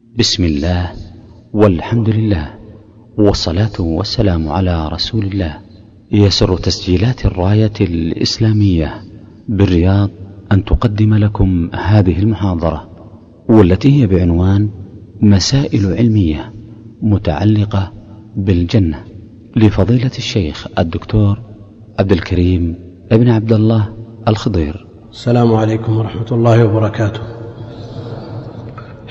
بسم الله والحمد لله والصلاة والسلام على رسول الله. يسر تسجيلات الراية الإسلامية بالرياض أن تقدم لكم هذه المحاضرة والتي هي بعنوان مسائل علمية متعلقة بالجنة. لفضيلة الشيخ الدكتور عبد الكريم ابن عبد الله الخضير. السلام عليكم ورحمة الله وبركاته.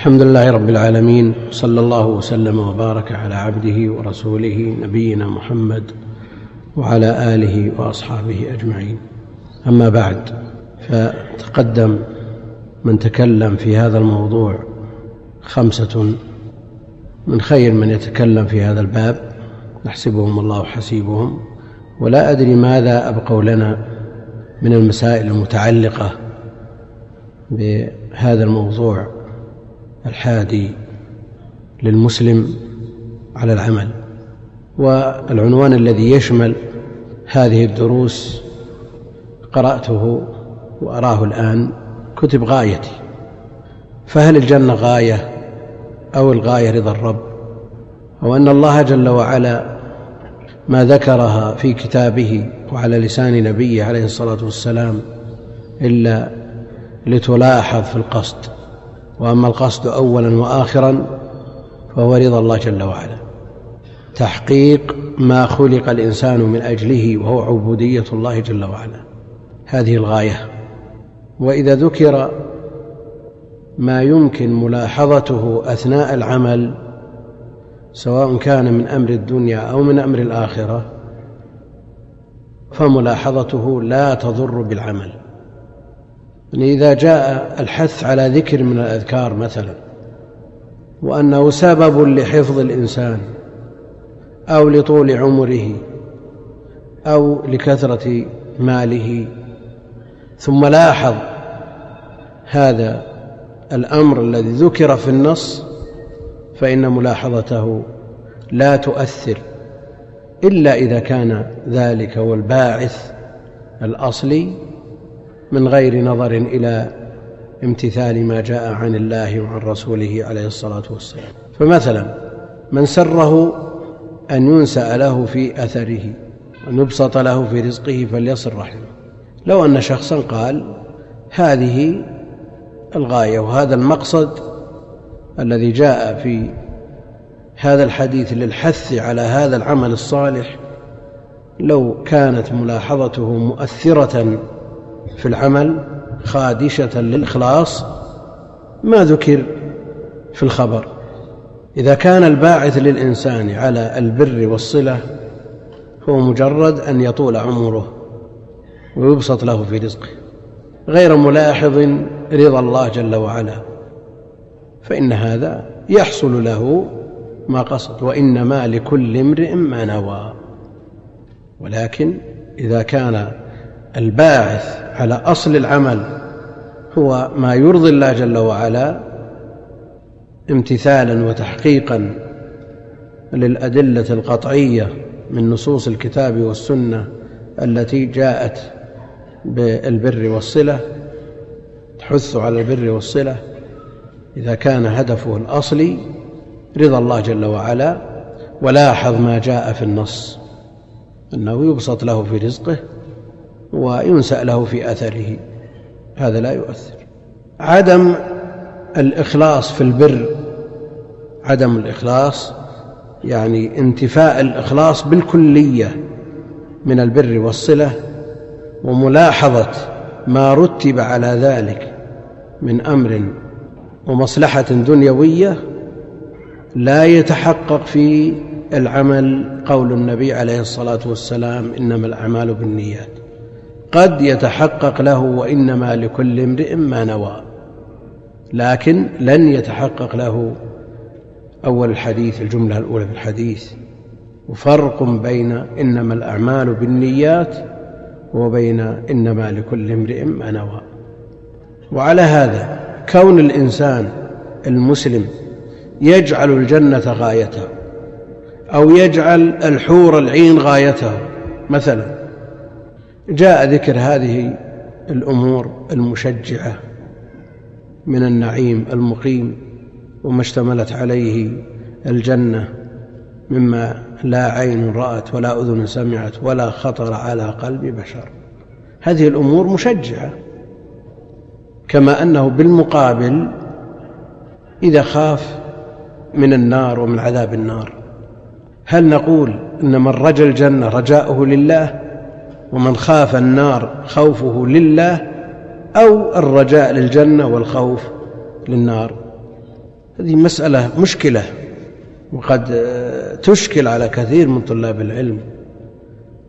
الحمد لله رب العالمين صلى الله وسلم وبارك على عبده ورسوله نبينا محمد وعلى آله وأصحابه أجمعين. أما بعد فتقدم من تكلم في هذا الموضوع خمسة من خير من يتكلم في هذا الباب نحسبهم الله حسيبهم ولا أدري ماذا أبقوا لنا من المسائل المتعلقة بهذا الموضوع. الحادي للمسلم على العمل والعنوان الذي يشمل هذه الدروس قرأته وأراه الآن كتب غايتي. فهل الجنة غاية أو الغاية رضا الرب؟ أو أن الله جل وعلا ما ذكرها في كتابه وعلى لسان نبيه عليه الصلاة والسلام إلا لتلاحظ في القصد؟ وأما القصد أولا وآخرا فهو رضا الله جل وعلا. تحقيق ما خلق الإنسان من أجله وهو عبودية الله جل وعلا. هذه الغاية. وإذا ذكر ما يمكن ملاحظته أثناء العمل سواء كان من أمر الدنيا أو من أمر الآخرة فملاحظته لا تضر بالعمل. يعني إذا جاء الحث على ذكر من الأذكار مثلا وأنه سبب لحفظ الإنسان أو لطول عمره أو لكثرة ماله ثم لاحظ هذا الأمر الذي ذكر في النص فإن ملاحظته لا تؤثر إلا إذا كان ذلك هو الباعث الأصلي من غير نظر إلى امتثال ما جاء عن الله وعن رسوله عليه الصلاة والسلام. فمثلا من سره أن ينسأ له في أثره وأن يبسط له في رزقه فليصل رحمه. لو أن شخصا قال هذه الغاية وهذا المقصد الذي جاء في هذا الحديث للحث على هذا العمل الصالح لو كانت ملاحظته مؤثرة في العمل خادشة للإخلاص ما ذكر في الخبر. إذا كان الباعث للإنسان على البر والصلة هو مجرد أن يطول عمره ويبسط له في رزقه. غير ملاحظ رضا الله جل وعلا فإن هذا يحصل له ما قصد وإنما لكل امرئ ما نوى. ولكن إذا كان الباعث على أصل العمل هو ما يرضي الله جل وعلا امتثالا وتحقيقا للأدلة القطعية من نصوص الكتاب والسنة التي جاءت بالبر والصلة تحث على البر والصلة. إذا كان هدفه الأصلي رضا الله جل وعلا ولاحظ ما جاء في النص أنه يبسط له في رزقه. وينسأ له في أثره. هذا لا يؤثر. عدم الإخلاص في البر عدم الإخلاص يعني انتفاء الإخلاص بالكلية من البر والصلة وملاحظة ما رتب على ذلك من أمر ومصلحة دنيوية لا يتحقق في العمل. قول النبي عليه الصلاة والسلام إنما الأعمال بالنيات. قد يتحقق له وإنما لكل امرئ ما نوى. لكن لن يتحقق له أول الحديث الجملة الأولى في الحديث. وفرق بين إنما الأعمال بالنيات وبين إنما لكل امرئ ما نوى. وعلى هذا كون الإنسان المسلم يجعل الجنة غايته أو يجعل الحور العين غايته مثلا جاء ذكر هذه الأمور المشجعة من النعيم المقيم وما اشتملت عليه الجنة مما لا عين رأت ولا أذن سمعت ولا خطر على قلب بشر. هذه الأمور مشجعة كما أنه بالمقابل إذا خاف من النار ومن عذاب النار. هل نقول إن من رجا الجنة رجاؤه لله؟ ومن خاف النار خوفه لله أو الرجاء للجنة والخوف للنار. هذه مسألة مشكلة وقد تشكل على كثير من طلاب العلم.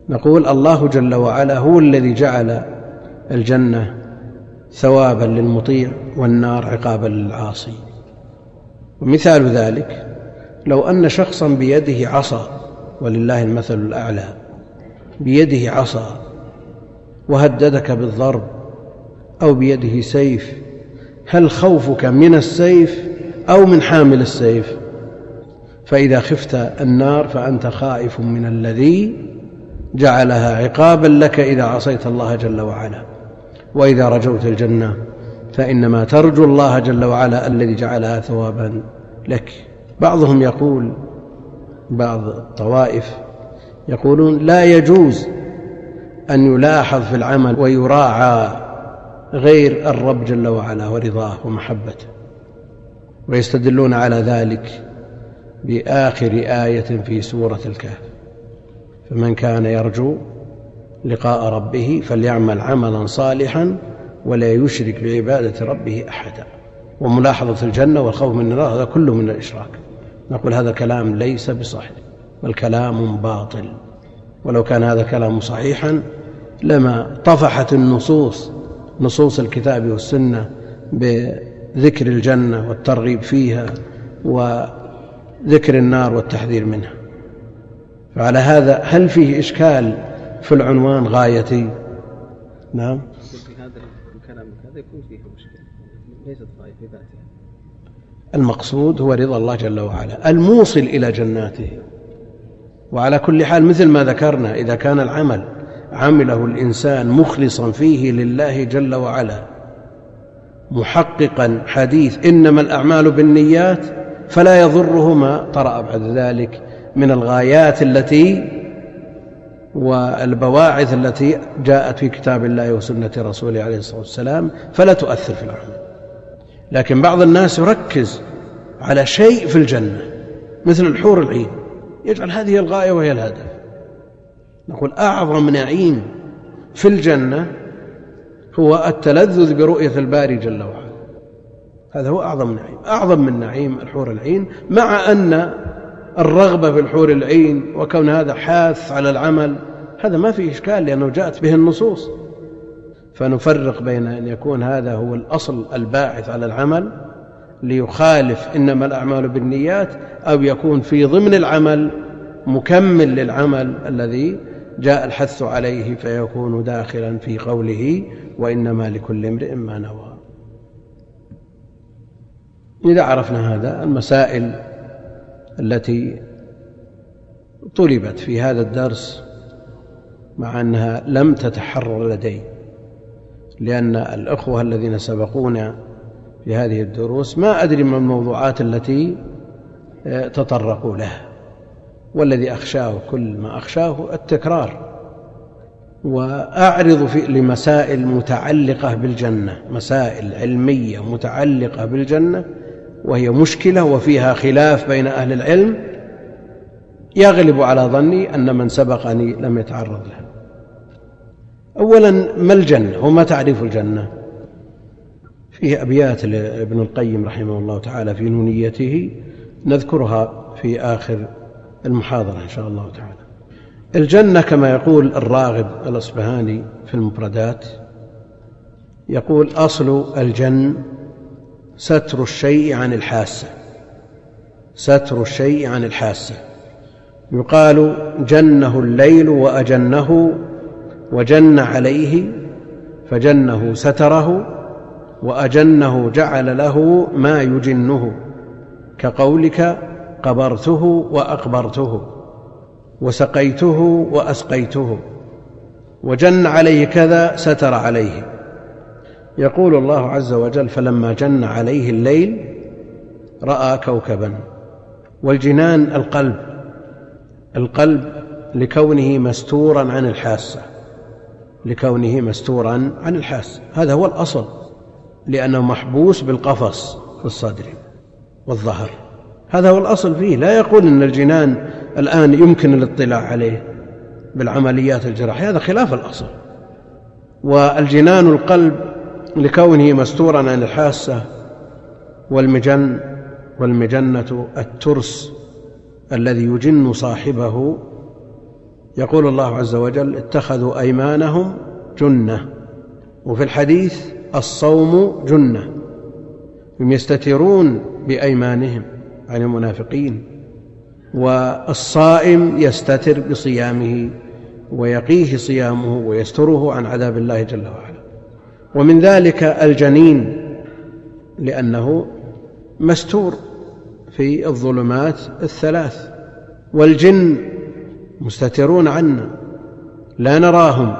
نقول الله جل وعلا هو الذي جعل الجنة ثوابا للمطيع والنار عقابا للعاصي. ومثال ذلك لو أن شخصا بيده عصا ولله المثل الأعلى. بيده عصا وهددك بالضرب أو بيده سيف. هل خوفك من السيف أو من حامل السيف؟ فإذا خفت النار فأنت خائف من الذي جعلها عقابا لك إذا عصيت الله جل وعلا. وإذا رجوت الجنة فإنما ترجو الله جل وعلا الذي جعلها ثوابا لك. بعضهم يقول بعض الطوائف يقولون لا يجوز أن يلاحظ في العمل ويراعى غير الرب جل وعلا ورضاه ومحبته ويستدلون على ذلك بآخر آية في سورة الكهف فمن كان يرجو لقاء ربه فليعمل عملا صالحا ولا يشرك بعبادة ربه أحدا وملاحظة الجنة والخوف من النار هذا كله من الإشراك. نقول هذا كلام ليس بصحيح. بل كلام باطل. ولو كان هذا كلام صحيحا لما طفحت النصوص نصوص الكتاب والسنة بذكر الجنة والترغيب فيها وذكر النار والتحذير منها. فعلى هذا هل فيه إشكال في العنوان غايتي نعم. هذا الكلام هذا يكون فيه مشكلة ليست غاية في ذاتها المقصود هو رضا الله جل وعلا الموصل إلى جناته. وعلى كل حال مثل ما ذكرنا إذا كان العمل عمله الإنسان مخلصا فيه لله جل وعلا محققا حديث إنما الأعمال بالنيات فلا يضره ما طرأ بعد ذلك من الغايات التي والبواعث التي جاءت في كتاب الله وسنة رسوله عليه الصلاة والسلام فلا تؤثر في العمل. لكن بعض الناس يركز على شيء في الجنة مثل الحور العين. يجعل هذه الغاية وهي الهدف. نقول أعظم نعيم في الجنة هو التلذذ برؤية الباري جل وعلا. هذا هو أعظم نعيم. أعظم من نعيم الحور العين مع أن الرغبة في الحور العين وكون هذا حاث على العمل هذا ما فيه إشكال لأنه جاءت به النصوص. فنفرق بين أن يكون هذا هو الأصل الباعث على العمل ليخالف إنما الأعمال بالنيات أو يكون في ضمن العمل مكمل للعمل الذي جاء الحث عليه فيكون داخلا في قوله وإنما لكل امرئ ما نوى. إذا عرفنا هذا المسائل التي طلبت في هذا الدرس مع أنها لم تتحرر لدي لأن الأخوة الذين سبقونا في هذه الدروس ما أدري ما الموضوعات التي آه، تطرقوا لها والذي أخشاه كل ما أخشاه التكرار. وأعرض في لمسائل متعلقة بالجنة مسائل علمية متعلقة بالجنة وهي مشكلة وفيها خلاف بين أهل العلم يغلب على ظني أن من سبقني لم يتعرض لها أولا ما الجنة؟ وما تعريف الجنة؟ فيه أبيات لابن القيم رحمه الله تعالى في نونيته نذكرها في آخر المحاضرة إن شاء الله تعالى. الجنة كما يقول الراغب الأصبهاني في المفردات يقول أصل الجن ستر الشيء عن الحاسة ستر الشيء عن الحاسة. يقال جنه الليل وأجنه وجن عليه فجنه ستره وأجنه جعل له ما يجنه كقولك قبرته وأقبرته وسقيته وأسقيته وجن عليه كذا ستر عليه. يقول الله عز وجل فلما جن عليه الليل رأى كوكبا والجنان القلب القلب لكونه مستورا عن الحاسة لكونه مستورا عن الحاسة هذا هو الأصل. لأنه محبوس بالقفص في الصدر والظهر. هذا هو الأصل فيه. لا يقول أن الجنان الآن يمكن الاطلاع عليه بالعمليات الجراحية. هذا خلاف الأصل. والجنان القلب لكونه مستورا عن الحاسة والمجن والمجنة الترس الذي يجن صاحبه. يقول الله عز وجل اتخذوا أيمانهم جنة. وفي الحديث الصوم جنة. هم يستترون بأيمانهم عن المنافقين والصائم يستتر بصيامه ويقيه صيامه ويستره عن عذاب الله جل وعلا. ومن ذلك الجنين لأنه مستور في الظلمات الثلاث. والجن مستترون عنا لا نراهم.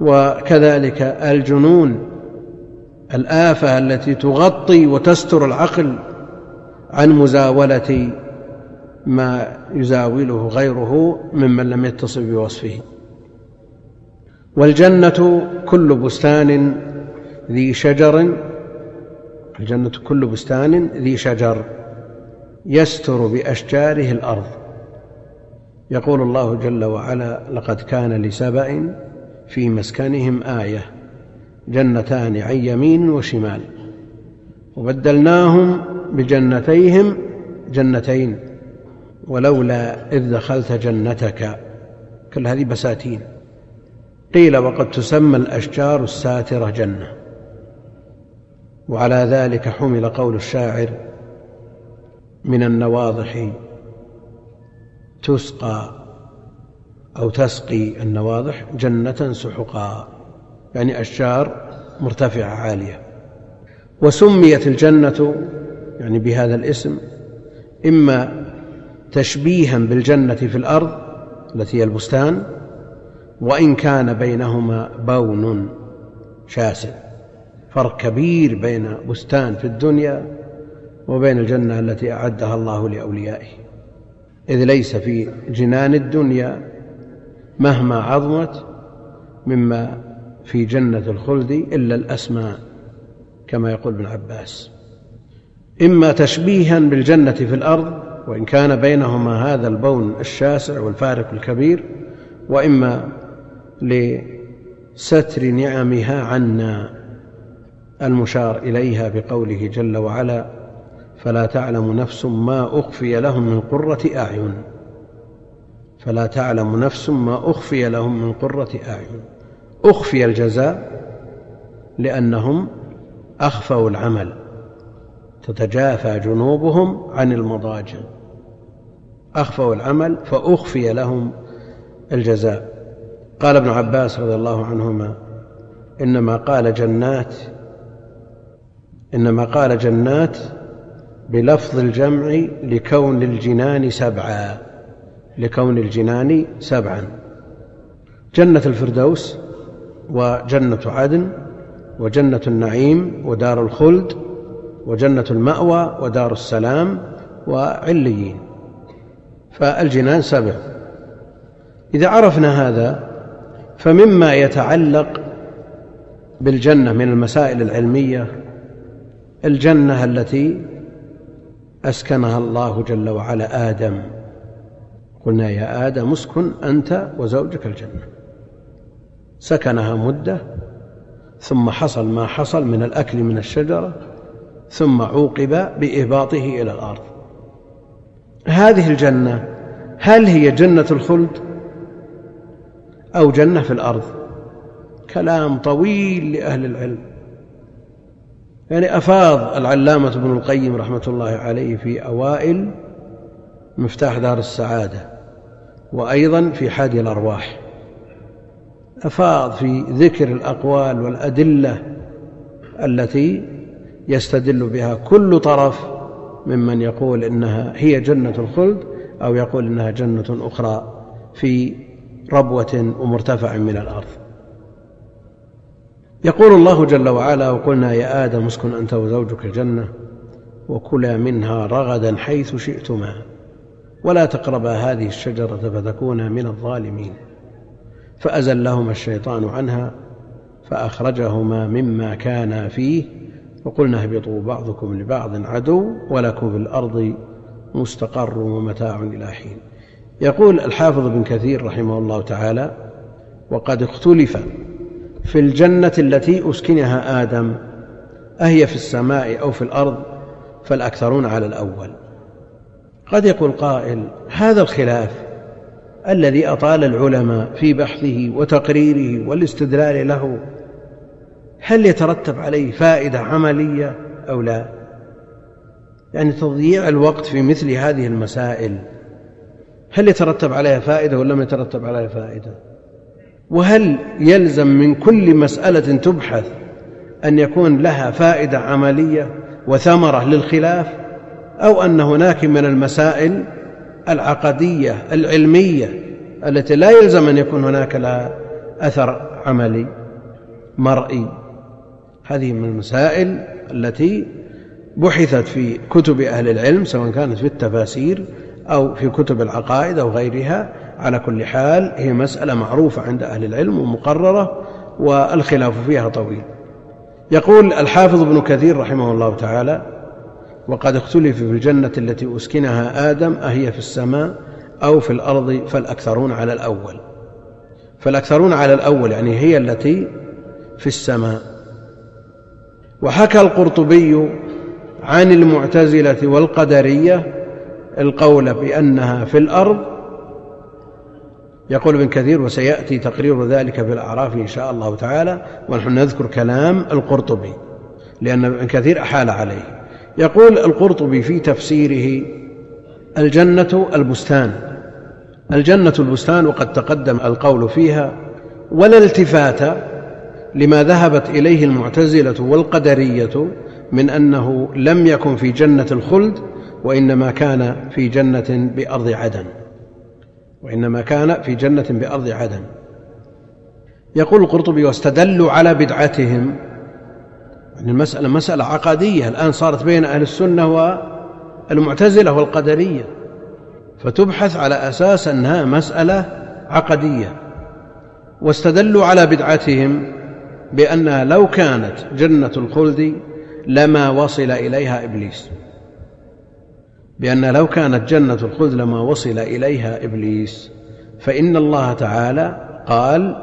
وكذلك الجنون الآفة التي تغطي وتستر العقل عن مزاولة ما يزاوله غيره ممن لم يتصف بوصفه. والجنة كل بستان ذي شجر الجنة كل بستان ذي شجر يستر بأشجاره الأرض. يقول الله جل وعلا لقد كان لسبأ في مسكنهم آية. جنتان عن يمين وشمال. وبدلناهم بجنتيهم جنتين. ولولا إذ دخلت جنتك. كل هذه بساتين. قيل وقد تسمى الأشجار الساترة جنة. وعلى ذلك حمل قول الشاعر من النواضح تسقى أو تسقي النواضح جنة سحقا. يعني أشجار مرتفعة عالية. وسميت الجنة يعني بهذا الاسم إما تشبيها بالجنة في الأرض التي هي البستان وإن كان بينهما بون شاسع فرق كبير بين بستان في الدنيا وبين الجنة التي أعدها الله لأوليائه. إذ ليس في جنان الدنيا مهما عظمت مما في جنة الخلد إلا الأسماء كما يقول ابن عباس. إما تشبيها بالجنة في الأرض وإن كان بينهما هذا البون الشاسع والفارق الكبير وإما لستر نعمها عنا المشار إليها بقوله جل وعلا فلا تعلم نفس ما أخفي لهم من قرة أعين. فلا تعلم نفس ما أخفي لهم من قرة أعين. أخفي الجزاء لأنهم أخفوا العمل تتجافى جنوبهم عن المضاجع. أخفوا العمل فأخفي لهم الجزاء. قال ابن عباس رضي الله عنهما إنما قال جنات إنما قال جنات بلفظ الجمع لكون الجنان سبعا لكون الجنان سبعا. جنة الفردوس وجنة عدن وجنة النعيم ودار الخلد وجنة المأوى ودار السلام وعليين. فالجنان سبع. إذا عرفنا هذا فمما يتعلق بالجنة من المسائل العلمية الجنة التي أسكنها الله جل وعلا آدم. قلنا يا آدم اسكن أنت وزوجك الجنة. سكنها مدة ثم حصل ما حصل من الأكل من الشجرة ثم عوقب بإهباطه إلى الأرض. هذه الجنة هل هي جنة الخلد أو جنة في الأرض؟ كلام طويل لأهل العلم. يعني أفاض العلامة ابن القيم رحمة الله عليه في أوائل مفتاح دار السعادة وأيضا في حادي الأرواح. أفاض في ذكر الأقوال والأدلة التي يستدل بها كل طرف ممن يقول إنها هي جنة الخلد أو يقول إنها جنة أخرى في ربوة ومرتفع من الأرض. يقول الله جل وعلا وقلنا يا آدم اسكن أنت وزوجك الجنة وكلا منها رغدا حيث شئتما ولا تقربا هذه الشجرة فتكونا من الظالمين. فأزلهما الشيطان عنها فأخرجهما مما كانا فيه وقلنا اهبطوا بعضكم لبعض عدو ولكم في الأرض مستقر ومتاع إلى حين. يقول الحافظ ابن كثير رحمه الله تعالى وقد اختلف في الجنة التي أسكنها آدم أهي في السماء أو في الأرض فالأكثرون على الأول. قد يقول قائل هذا الخلاف الذي أطال العلماء في بحثه وتقريره والاستدلال له هل يترتب عليه فائدة عملية أو لا؟ يعني تضييع الوقت في مثل هذه المسائل هل يترتب عليها فائدة ولا ما يترتب عليها فائدة؟ وهل يلزم من كل مسألة تبحث أن يكون لها فائدة عملية وثمرة للخلاف أو أن هناك من المسائل العقدية العلمية التي لا يلزم أن يكون هناك لها أثر عملي مرئي. هذه من المسائل التي بحثت في كتب أهل العلم سواء كانت في التفاسير أو في كتب العقائد أو غيرها. على كل حال هي مسألة معروفة عند أهل العلم ومقررة والخلاف فيها طويل. يقول الحافظ ابن كثير رحمه الله تعالى وقد اختلف في الجنة التي أسكنها آدم أهي في السماء أو في الأرض فالأكثرون على الأول. فالأكثرون على الأول يعني هي التي في السماء. وحكى القرطبي عن المعتزلة والقدرية القول بأنها في الأرض. يقول ابن كثير وسيأتي تقرير ذلك في الأعراف إن شاء الله تعالى. ونحن نذكر كلام القرطبي لأن ابن كثير أحال عليه. يقول القرطبي في تفسيره الجنة البستان. الجنة البستان وقد تقدم القول فيها ولا التفات لما ذهبت إليه المعتزلة والقدرية من أنه لم يكن في جنة الخلد وإنما كان في جنة بأرض عدن. وإنما كان في جنة بأرض عدن. يقول القرطبي واستدلوا على بدعتهم المسألة مسألة عقدية. الآن صارت بين أهل السنة والمعتزلة والقدرية. فتبحث على أساس أنها مسألة عقدية. واستدلوا على بدعتهم بأنها لو كانت جنة الخلد لما وصل إليها إبليس. بأن لو كانت جنة الخلد لما وصل إليها إبليس. فإن الله تعالى قال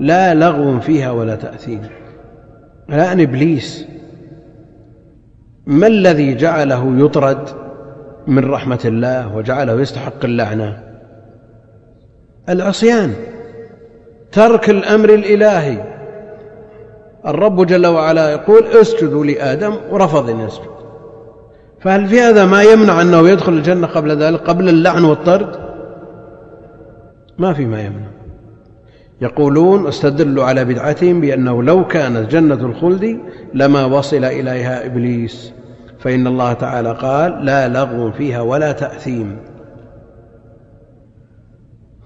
لا لغو فيها ولا تأثيم. الآن إبليس. ما الذي جعله يطرد من رحمة الله وجعله يستحق اللعنة؟ العصيان ترك الأمر الإلهي. الرب جل وعلا يقول اسجدوا لآدم ورفض أن يسجد. فهل في هذا ما يمنع أنه يدخل الجنة قبل ذلك قبل اللعن والطرد؟ ما في ما يمنع. يقولون استدلوا على بدعتهم بأنه لو كانت جنة الخلد لما وصل إليها إبليس فإن الله تعالى قال لا لغو فيها ولا تأثيم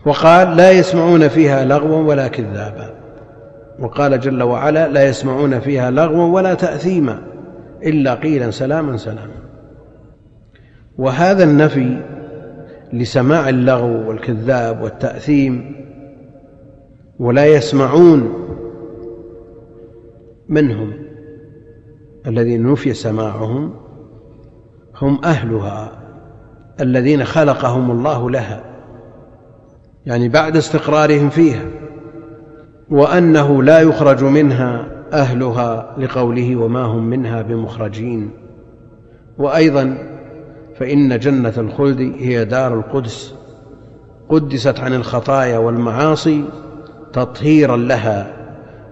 وقال لا يسمعون فيها لغوا ولا كذابا وقال جل وعلا لا يسمعون فيها لغوا ولا تأثيما إلا قيلا سلاما سلاما وهذا النفي لسماع اللغو والكذاب والتأثيم ولا يسمعون منهم الذين نفي سماعهم هم أهلها الذين خلقهم الله لها يعني بعد استقرارهم فيها وأنه لا يخرج منها أهلها لقوله وما هم منها بمخرجين. وأيضا فإن جنة الخلد هي دار القدس قدست عن الخطايا والمعاصي تطهيرا لها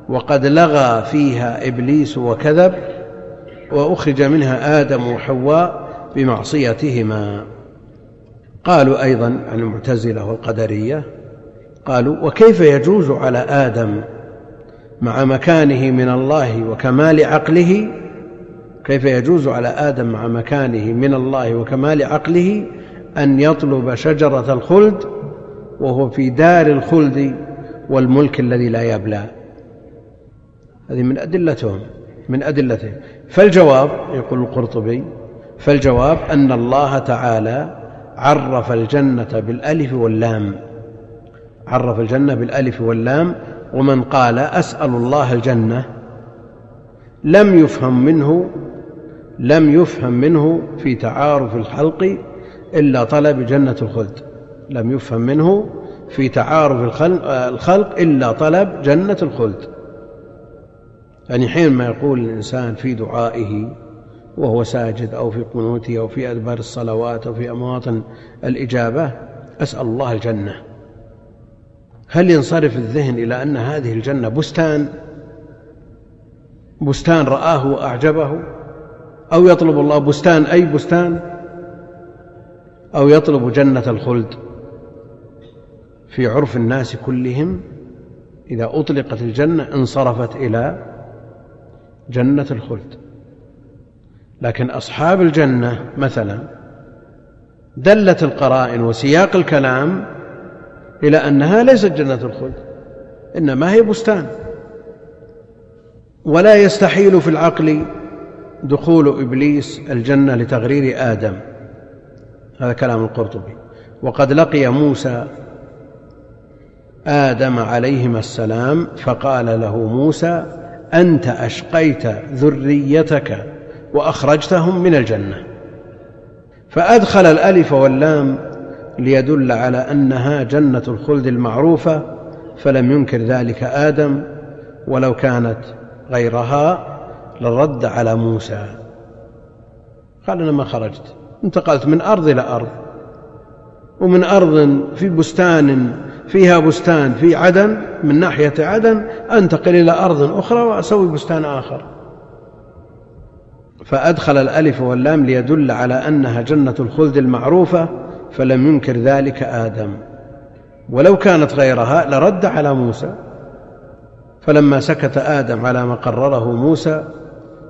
وقد لغى فيها إبليس وكذب وأخرج منها آدم وحواء بمعصيتهما. قالوا أيضا عن المعتزلة والقدرية قالوا وكيف يجوز على آدم مع مكانه من الله وكمال عقله؟ كيف يجوز على آدم مع مكانه من الله وكمال عقله أن يطلب شجرة الخلد وهو في دار الخلد والملك الذي لا يبلى. هذه من أدلتهم من أدلتهم. فالجواب يقول القرطبي فالجواب أن الله تعالى عرف الجنة بالألف واللام. عرف الجنة بالألف واللام ومن قال أسأل الله الجنة لم يفهم منه لم يفهم منه في تعارف الخلق إلا طلب جنة الخلد. لم يفهم منه في تعارف الخلق إلا طلب جنة الخلد. يعني حينما يقول الإنسان في دعائه وهو ساجد أو في قنوته أو في أدبار الصلوات أو في أمواطن الإجابة أسأل الله الجنة. هل ينصرف الذهن إلى أن هذه الجنة بستان؟ بستان رآه وأعجبه؟ أو يطلب الله بستان أي بستان؟ أو يطلب جنة الخلد؟ في عرف الناس كلهم إذا أطلقت الجنة انصرفت إلى جنة الخلد. لكن أصحاب الجنة مثلا دلت القرائن وسياق الكلام إلى أنها ليست جنة الخلد إنما هي بستان. ولا يستحيل في العقل دخول إبليس الجنة لتغرير آدم. هذا كلام القرطبي. وقد لقي موسى آدم عليهما السلام فقال له موسى أنت أشقيت ذريتك وأخرجتهم من الجنة. فأدخل الألف واللام ليدل على أنها جنة الخلد المعروفة فلم ينكر ذلك آدم ولو كانت غيرها لرد على موسى. قال أنا ما خرجت انتقلت من أرض إلى أرض ومن أرض في بستان فيها بستان في عدن من ناحية عدن أنتقل إلى أرض أخرى وأسوي بستان آخر. فأدخل الألف واللام ليدل على أنها جنة الخلد المعروفة فلم ينكر ذلك آدم. ولو كانت غيرها لرد على موسى. فلما سكت آدم على ما قرره موسى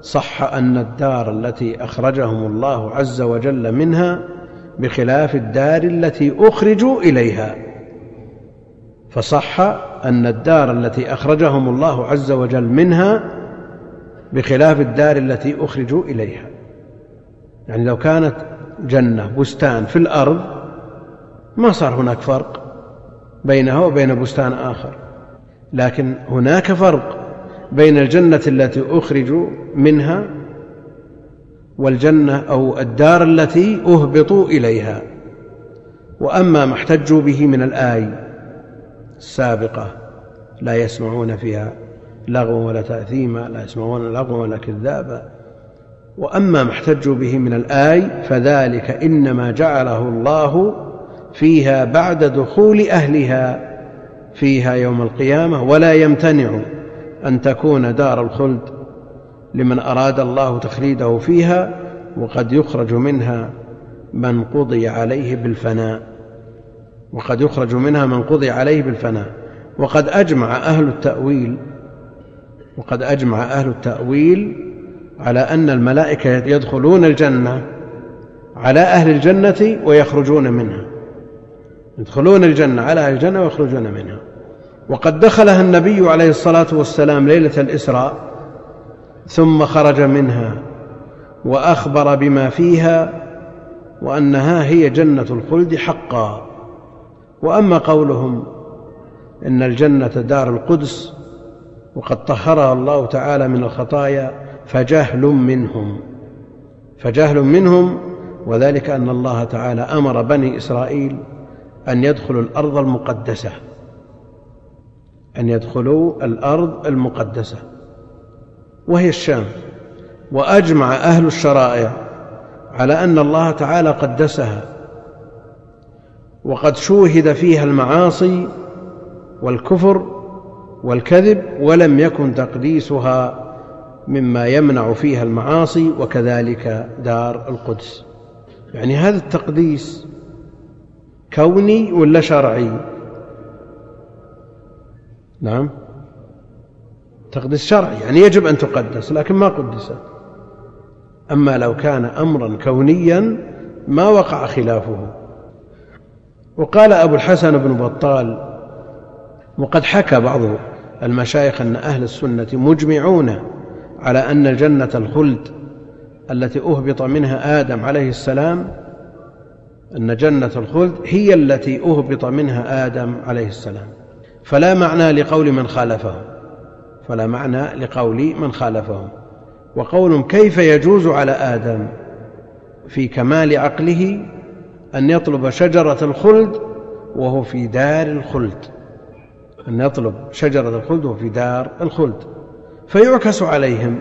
صح أن الدار التي أخرجهم الله عز وجل منها بخلاف الدار التي أخرجوا إليها. فصح أن الدار التي أخرجهم الله عز وجل منها بخلاف الدار التي أخرجوا إليها. يعني لو كانت جنة بستان في الأرض ما صار هناك فرق بينها وبين بستان آخر. لكن هناك فرق بين الجنة التي أخرجوا منها والجنة أو الدار التي أهبطوا إليها. وأما ما احتجوا به من الآي السابقة لا يسمعون فيها لغوا ولا تأثيما لا يسمعون لغوا ولا كذابا. وأما ما احتجوا به من الآي فذلك إنما جعله الله فيها بعد دخول أهلها فيها يوم القيامة ولا يمتنع أن تكون دار الخلد لمن أراد الله تخليده فيها وقد يخرج منها من قضي عليه بالفناء. وقد يخرج منها من قضي عليه بالفناء. وقد أجمع أهل التأويل وقد أجمع أهل التأويل على أن الملائكة يدخلون الجنة على أهل الجنة ويخرجون منها. يدخلون الجنة على أهل الجنة ويخرجون منها. وقد دخلها النبي عليه الصلاة والسلام ليلة الإسراء ثم خرج منها وأخبر بما فيها وأنها هي جنة الخلد حقا. وأما قولهم إن الجنة دار القدس وقد طهرها الله تعالى من الخطايا فجهل منهم فجهل منهم وذلك أن الله تعالى أمر بني إسرائيل أن يدخلوا الأرض المقدسة أن يدخلوا الأرض المقدسة وهي الشام وأجمع أهل الشرائع على أن الله تعالى قدسها وقد شوهد فيها المعاصي والكفر والكذب ولم يكن تقديسها مما يمنع فيها المعاصي وكذلك دار القدس. يعني هذا التقديس كوني ولا شرعي؟ نعم. تقديس شرعي يعني يجب أن تقدس لكن ما قدست أما لو كان أمرا كونيا ما وقع خلافه. وقال أبو الحسن بن بطال وقد حكى بعض المشايخ أن أهل السنة مجمعون على أن الجنة الخلد التي أهبط منها آدم عليه السلام أن جنة الخلد هي التي أهبط منها آدم عليه السلام. فلا معنى لقول من خالفه فلا معنى لقول من خالفهم وقول كيف يجوز على آدم في كمال عقله أن يطلب شجرة الخلد وهو في دار الخلد. أن يطلب شجرة الخلد وهو في دار الخلد. فيعكس عليهم.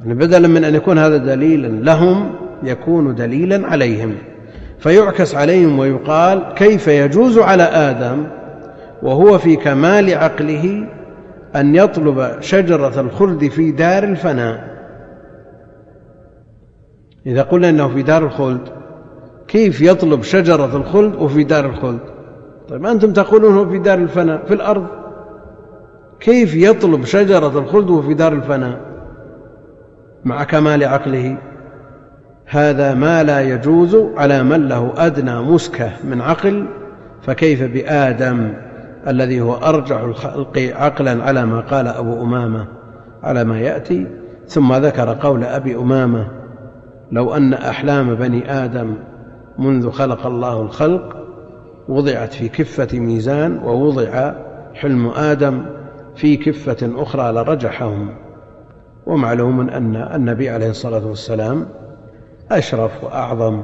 يعني بدلا من أن يكون هذا دليلا لهم يكون دليلا عليهم. فيعكس عليهم ويقال كيف يجوز على آدم وهو في كمال عقله أن يطلب شجرة الخلد في دار الفناء. إذا قلنا أنه في دار الخلد كيف يطلب شجرة الخلد وفي دار الخلد؟ طيب أنتم تقولون هو في دار الفناء في الأرض. كيف يطلب شجرة الخلد وهو في دار الفناء؟ مع كمال عقله. هذا ما لا يجوز على من له أدنى مسكة من عقل فكيف بآدم الذي هو أرجع الخلق عقلا على ما قال أبو أمامة على ما يأتي؟ ثم ذكر قول أبي أمامة لو أن أحلام بني آدم منذ خلق الله الخلق وضعت في كفة ميزان ووضع حلم آدم في كفة أخرى لرجحهم. ومعلوم أن النبي عليه الصلاة والسلام أشرف وأعظم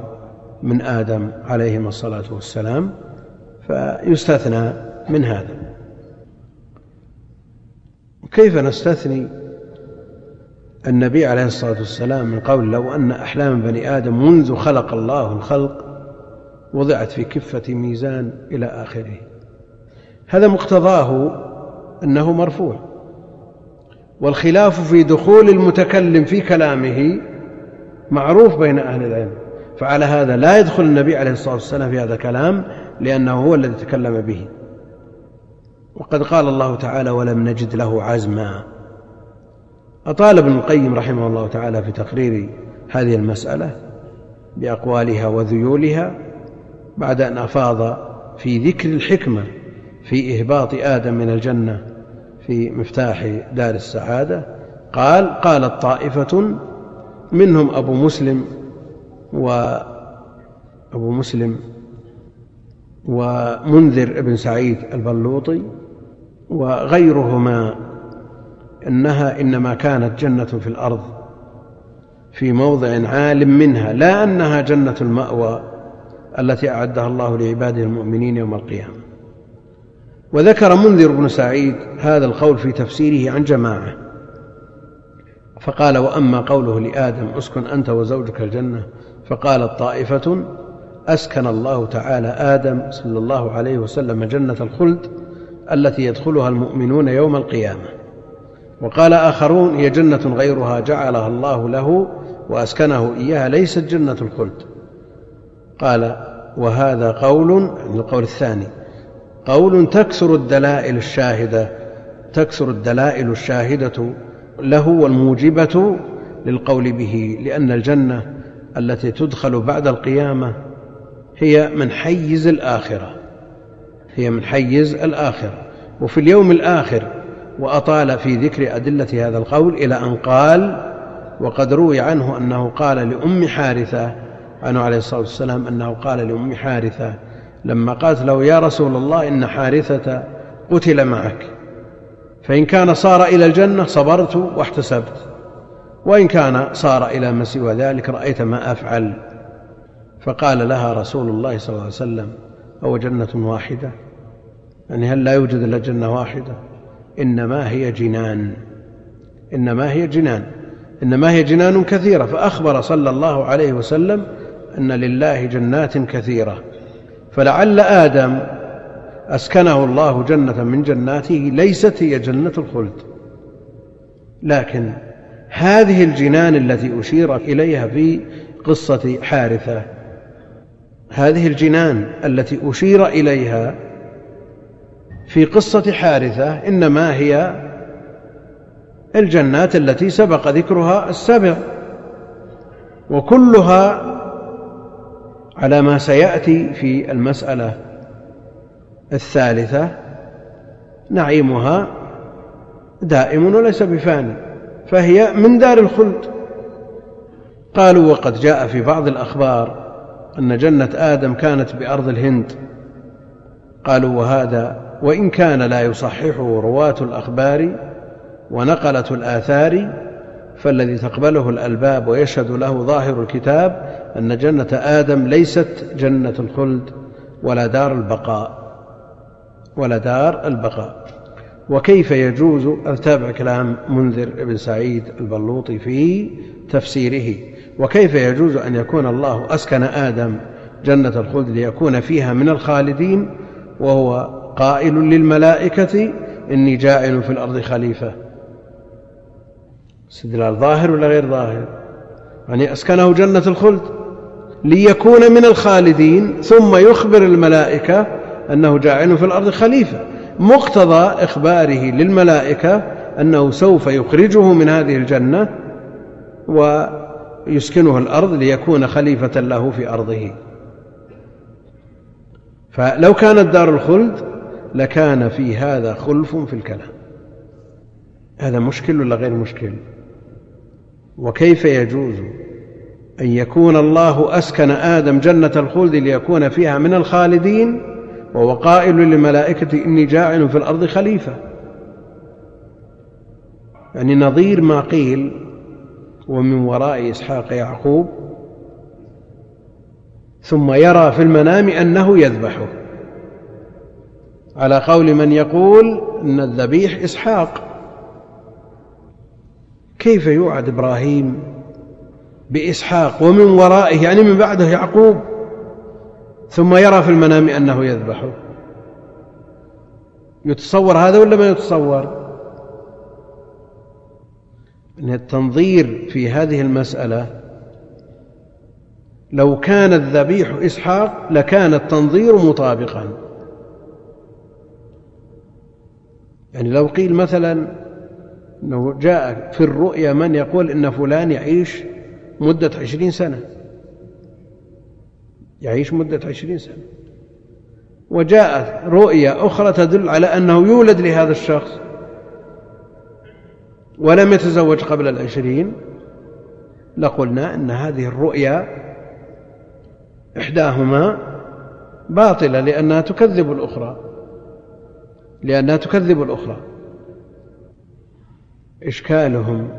من آدم عليهما الصلاة والسلام فيستثنى من هذا. كيف نستثني؟ النبي عليه الصلاة والسلام من قول لو أن أحلام بني آدم منذ خلق الله الخلق وضعت في كفة ميزان إلى آخره. هذا مقتضاه أنه مرفوع. والخلاف في دخول المتكلم في كلامه معروف بين أهل العلم فعلى هذا لا يدخل النبي عليه الصلاة والسلام في هذا الكلام لأنه هو الذي تكلم به. وقد قال الله تعالى ولم نجد له عزما أطال ابن القيم رحمه الله تعالى في تقرير هذه المسألة بأقوالها وذيولها بعد أن أفاض في ذكر الحكمة في إهباط آدم من الجنة في مفتاح دار السعادة. قال قالت طائفة منهم أبو مسلم وأبو مسلم ومنذر بن سعيد البلوطي وغيرهما أنها إنما كانت جنة في الأرض في موضع عال منها لا أنها جنة المأوى التي أعدها الله لعباده المؤمنين يوم القيامة. وذكر منذر بن سعيد هذا القول في تفسيره عن جماعة فقال وأما قوله لآدم أسكن أنت وزوجك الجنة فقالت طائفة أسكن الله تعالى آدم صلى الله عليه وسلم جنة الخلد التي يدخلها المؤمنون يوم القيامة وقال آخرون هي جنة غيرها جعلها الله له وأسكنه إياها ليست جنة الخلد. قال وهذا قول القول الثاني. قول تكثر الدلائل الشاهدة تكثر الدلائل الشاهدة له والموجبة للقول به لأن الجنة التي تدخل بعد القيامة هي من حيز الآخرة هي من حيز الآخرة. وفي اليوم الآخر وأطال في ذكر أدلة هذا القول إلى أن قال وقد روي عنه أنه قال لأم حارثة عنه عليه الصلاة والسلام أنه قال لأم حارثة لما قالت له يا رسول الله إن حارثة قتل معك فإن كان صار إلى الجنة صبرت واحتسبت وإن كان صار إلى ما سوى ذلك رأيت ما أفعل فقال لها رسول الله صلى الله عليه وسلم أو جنة واحدة؟ يعني هل لا يوجد إلا جنة واحدة؟ إنما هي جنان. إنما هي جنان. إنما هي جنان كثيرة. فأخبر صلى الله عليه وسلم أن لله جنات كثيرة. فلعل آدم أسكنه الله جنة من جناته ليست هي جنة الخلد. لكن هذه الجنان التي أشير إليها في قصة حارثة هذه الجنان التي أشير إليها في قصة حارثة إنما هي الجنات التي سبق ذكرها السبع وكلها على ما سيأتي في المسألة الثالثة. نعيمها دائم وليس بفاني فهي من دار الخلد. قالوا وقد جاء في بعض الأخبار أن جنة آدم كانت بأرض الهند. قالوا وهذا وإن كان لا يصححه رواة الأخبار ونقلة الآثار فالذي تقبله الألباب ويشهد له ظاهر الكتاب أن جنة آدم ليست جنة الخلد ولا دار البقاء ولا دار البقاء. وكيف يجوز؟ أتابع كلام منذر بن سعيد البلوطي في تفسيره. وكيف يجوز أن يكون الله أسكن آدم جنة الخلد ليكون فيها من الخالدين وهو قائل للملائكة إني جاعل في الأرض خليفة. استدلال ظاهر ولا غير ظاهر؟ يعني أسكنه جنة الخلد ليكون من الخالدين ثم يخبر الملائكة أنه جاعل في الأرض خليفة. مقتضى إخباره للملائكة أنه سوف يخرجه من هذه الجنة ويسكنه الأرض ليكون خليفة له في أرضه. فلو كانت دار الخلد لكان في هذا خلف في الكلام. هذا مشكل ولا غير مشكل؟ وكيف يجوز أن يكون الله أسكن آدم جنة الخلد ليكون فيها من الخالدين وهو قائل للملائكة إني جاعل في الأرض خليفة؟ يعني نظير ما قيل ومن وراء إسحاق يعقوب ثم يرى في المنام أنه يذبحه. على قول من يقول أن الذبيح إسحاق. كيف يوعد إبراهيم بإسحاق ومن ورائه يعني من بعده يعقوب ثم يرى في المنام أنه يذبحه يتصور هذا ولا ما يتصور؟ أن التنظير في هذه المسألة لو كان الذبيح إسحاق لكان التنظير مطابقا. يعني لو قيل مثلا أنه جاء في الرؤيا من يقول إن فلان يعيش مدة عشرين سنة. يعيش مدة عشرين سنة. وجاءت رؤيا أخرى تدل على أنه يولد لهذا الشخص ولم يتزوج قبل العشرين. لقلنا أن هذه الرؤيا إحداهما باطلة لأنها تكذب الأخرى. لأنها تكذب الأخرى. إشكالهم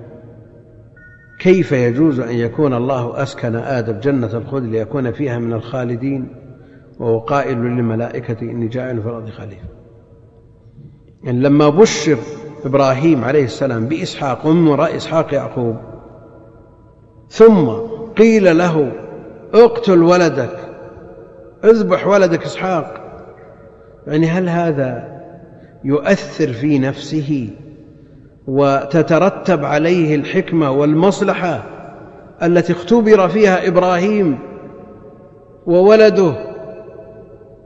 كيف يجوز أن يكون الله أسكن آدم جنة الخلد ليكون فيها من الخالدين؟ وهو قائل للملائكة إني جاعل في الأرض خليفة. يعني لما بشر إبراهيم عليه السلام بإسحاق ومن وراء إسحاق يعقوب. ثم قيل له اقتل ولدك اذبح ولدك إسحاق. يعني هل هذا يؤثر في نفسه وتترتب عليه الحكمة والمصلحة التي اختبر فيها إبراهيم وولده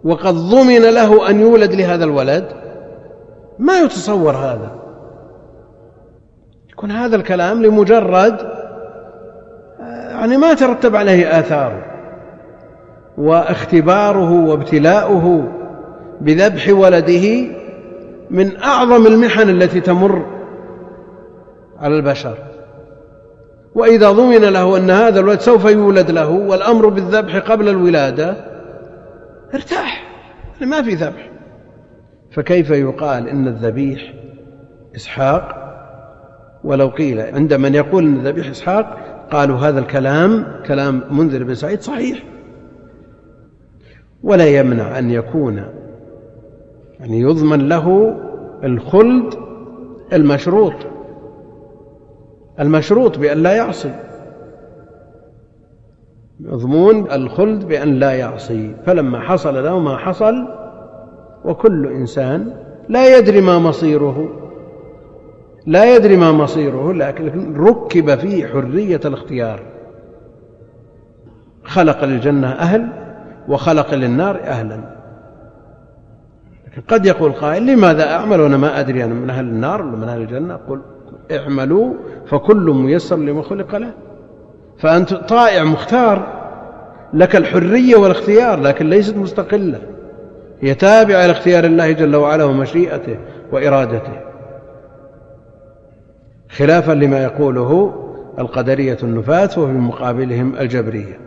وقد ضمن له أن يولد لهذا الولد. ما يتصور هذا؟ يكون هذا الكلام لمجرد يعني ما ترتب عليه آثار. واختباره وابتلاؤه بذبح ولده من أعظم المحن التي تمر على البشر. وإذا ضمن له أن هذا الولد سوف يولد له والأمر بالذبح قبل الولادة ارتاح. ما في ذبح. فكيف يقال إن الذبيح إسحاق؟ ولو قيل عند من يقول أن الذبيح إسحاق قالوا هذا الكلام كلام منذر بن سعيد صحيح. ولا يمنع أن يكون يعني يضمن له الخلد المشروط. المشروط بأن لا يعصي. مضمون الخلد بأن لا يعصي. فلما حصل له ما حصل وكل إنسان لا يدري ما مصيره. لا يدري ما مصيره لكن ركب فيه حرية الاختيار. خلق للجنة أهل وخلق للنار أهلا. قد يقول قائل لماذا أعمل وأنا ما أدري أنا من أهل النار ولا من أهل الجنة؟ قل اعملوا فكل ميسر لما خلق له. فأنت طائع مختار لك الحرية والاختيار لكن ليست مستقلة. هي تابعة لاختيار الله جل وعلا ومشيئته وإرادته. خلافا لما يقوله القدرية النفاة وفي مقابلهم الجبرية.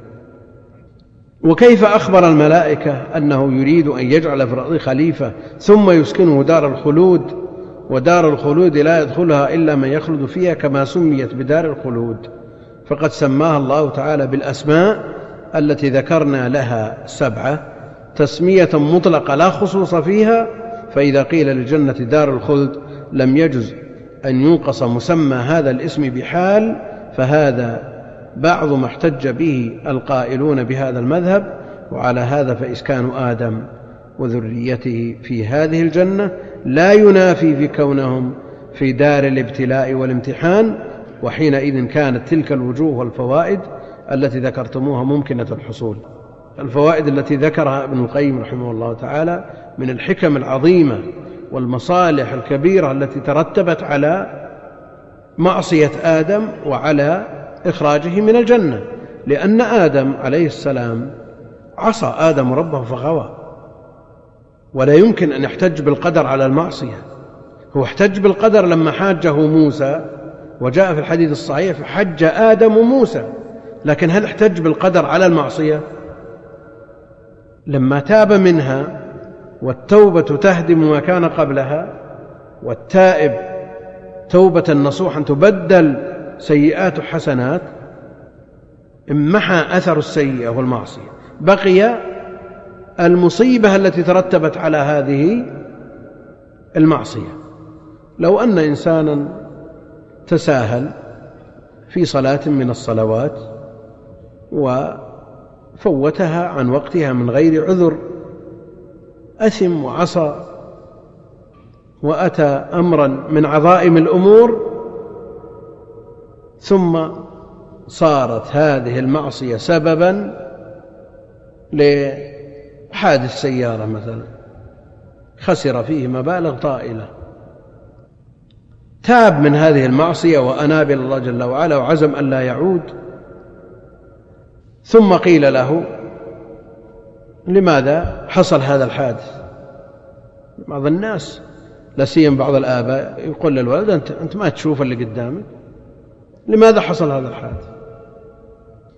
وكيف أخبر الملائكة أنه يريد أن يجعل في الأرض خليفة ثم يسكنه دار الخلود؟ ودار الخلود لا يدخلها إلا من يخلد فيها كما سميت بدار الخلود. فقد سماها الله تعالى بالأسماء التي ذكرنا لها سبعة تسمية مطلقة لا خصوص فيها فإذا قيل للجنة دار الخلد لم يجز أن ينقص مسمى هذا الاسم بحال فهذا بعض ما احتج به القائلون بهذا المذهب وعلى هذا فإسكان آدم وذريته في هذه الجنة لا ينافي في كونهم في دار الابتلاء والامتحان وحينئذ كانت تلك الوجوه والفوائد التي ذكرتموها ممكنة الحصول. الفوائد التي ذكرها ابن القيم رحمه الله تعالى من الحكم العظيمة والمصالح الكبيرة التي ترتبت على معصية آدم وعلى إخراجه من الجنة لأن آدم عليه السلام عصى آدم ربه فغوى. ولا يمكن أن يحتج بالقدر على المعصية. هو احتج بالقدر لما حاجة موسى وجاء في الحديث الصحيح فحج آدم موسى. لكن هل احتج بالقدر على المعصية؟ لما تاب منها والتوبة تهدم ما كان قبلها والتائب توبة نصوحا تبدل سيئات حسنات امحى أثر السيئة والمعصية. بقي المصيبة التي ترتبت على هذه المعصية. لو أن إنسانا تساهل في صلاة من الصلوات وفوتها عن وقتها من غير عذر أثم وعصى وأتى أمرا من عظائم الأمور ثم صارت هذه المعصية سببا لحادث سيارة مثلا خسر فيه مبالغ طائلة. تاب من هذه المعصية وأناب إلى الله جل وعلا وعزم أن لا يعود. ثم قيل له لماذا حصل هذا الحادث؟ بعض الناس لا سيما بعض الآباء يقول للولد أنت أنت ما تشوف اللي قدامك. لماذا حصل هذا الحادث؟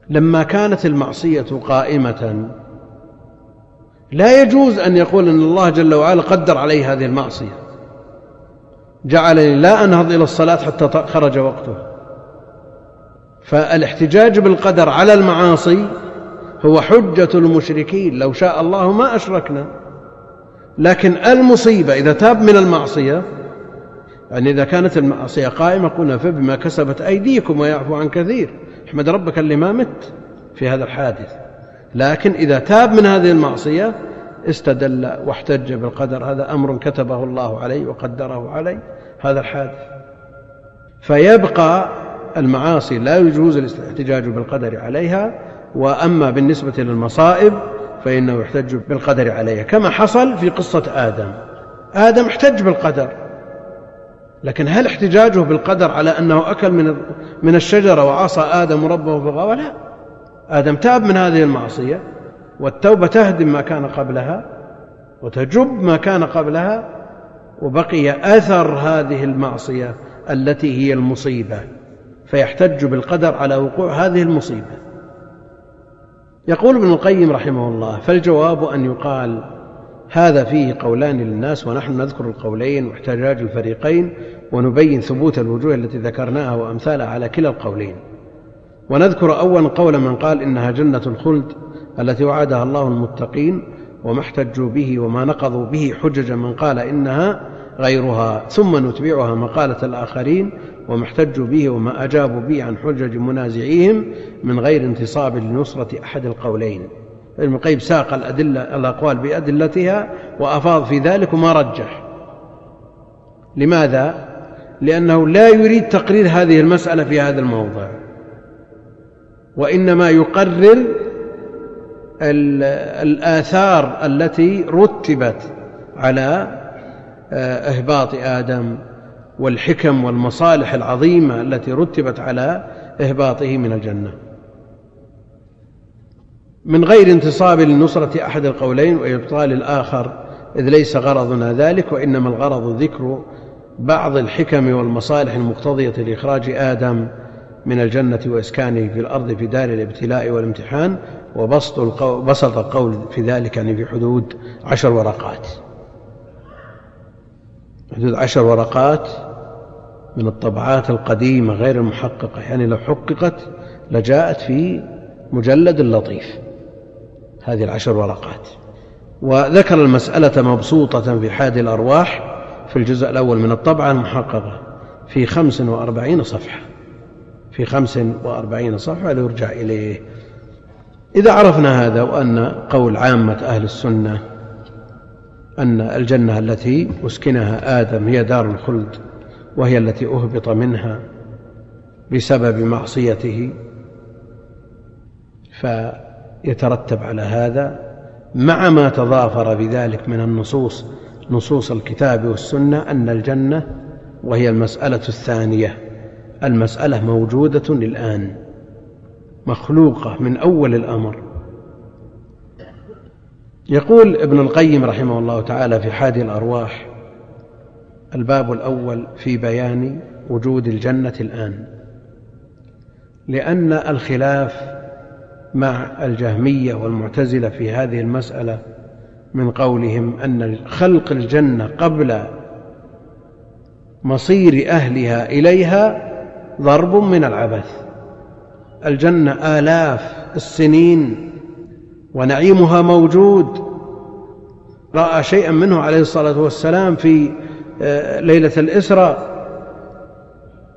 لما كانت المعصية قائمة لا يجوز أن يقول أن الله جل وعلا قدر علي هذه المعصية. جعلني لا أنهض إلى الصلاة حتى خرج وقته. فالاحتجاج بالقدر على المعاصي هو حجة المشركين. لو شاء الله ما أشركنا. لكن المصيبة إذا تاب من المعصية يعني إذا كانت المعصية قائمة قلنا فبما كسبت أيديكم ويعفو عن كثير. احمد ربك اللي ما مت في هذا الحادث. لكن إذا تاب من هذه المعصية استدل واحتج بالقدر. هذا أمر كتبه الله عليه وقدره عليه هذا الحادث. فيبقى المعاصي لا يجوز الاحتجاج بالقدر عليها وأما بالنسبة للمصائب فإنه يحتج بالقدر عليها. كما حصل في قصة آدم. آدم احتج بالقدر. لكن هل احتجاجه بالقدر على أنه أكل من من الشجرة وعصى آدم ربه فغوى لا. آدم تاب من هذه المعصية والتوبة تهدم ما كان قبلها وتجب ما كان قبلها وبقي أثر هذه المعصية التي هي المصيبة. فيحتج بالقدر على وقوع هذه المصيبة. يقول ابن القيم رحمه الله فالجواب أن يقال هذا فيه قولان للناس ونحن نذكر القولين واحتجاج الفريقين ونبين ثبوت الوجوه التي ذكرناها وأمثالها على كلا القولين. ونذكر أولا قول من قال إنها جنة الخلد التي وعدها الله المتقين وما احتجوا به وما نقضوا به حجج من قال إنها غيرها ثم نتبعها مقالة الآخرين وما احتجوا به وما أجابوا به عن حجج منازعيهم من غير انتصاب لنصرة أحد القولين. ابن القيم ساق الأدلة الأقوال بأدلتها وأفاض في ذلك وما رجح. لماذا؟ لأنه لا يريد تقرير هذه المسألة في هذا الموضع. وإنما يقرر الآثار التي رتبت على آه، إهباط آدم والحكم والمصالح العظيمة التي رتبت على إهباطه من الجنة. من غير انتصاب لنصرة أحد القولين وإبطال الآخر إذ ليس غرضنا ذلك وإنما الغرض ذكر بعض الحكم والمصالح المقتضية لإخراج آدم من الجنة وإسكانه في الأرض في دار الابتلاء والامتحان وبسط القول بسط القول في ذلك يعني في حدود عشر ورقات. حدود عشر ورقات من الطبعات القديمة غير المحققة يعني لو حققت لجاءت في مجلد لطيف. هذه العشر ورقات. وذكر المسألة مبسوطة في حاد الأرواح في الجزء الأول من الطبعة المحققة في خمس وأربعين صفحة. في خمس وأربعين صفحة ليرجع إليه. إذا عرفنا هذا وأن قول عامة أهل السنة أن الجنة التي أسكنها آدم هي دار الخلد وهي التي أهبط منها بسبب معصيته فيترتب على هذا مع ما تضافر بذلك من النصوص نصوص الكتاب والسنة أن الجنة وهي المسألة الثانية. المسألة موجودة الآن مخلوقة من أول الأمر. يقول ابن القيم رحمه الله تعالى في حادي الأرواح الباب الأول في بيان وجود الجنة الآن. لأن الخلاف مع الجهمية والمعتزلة في هذه المسألة من قولهم أن خلق الجنة قبل مصير أهلها إليها ضرب من العبث. الجنة آلاف السنين ونعيمها موجود. رأى شيئا منه عليه الصلاة والسلام في آه، ليلة الإسراء.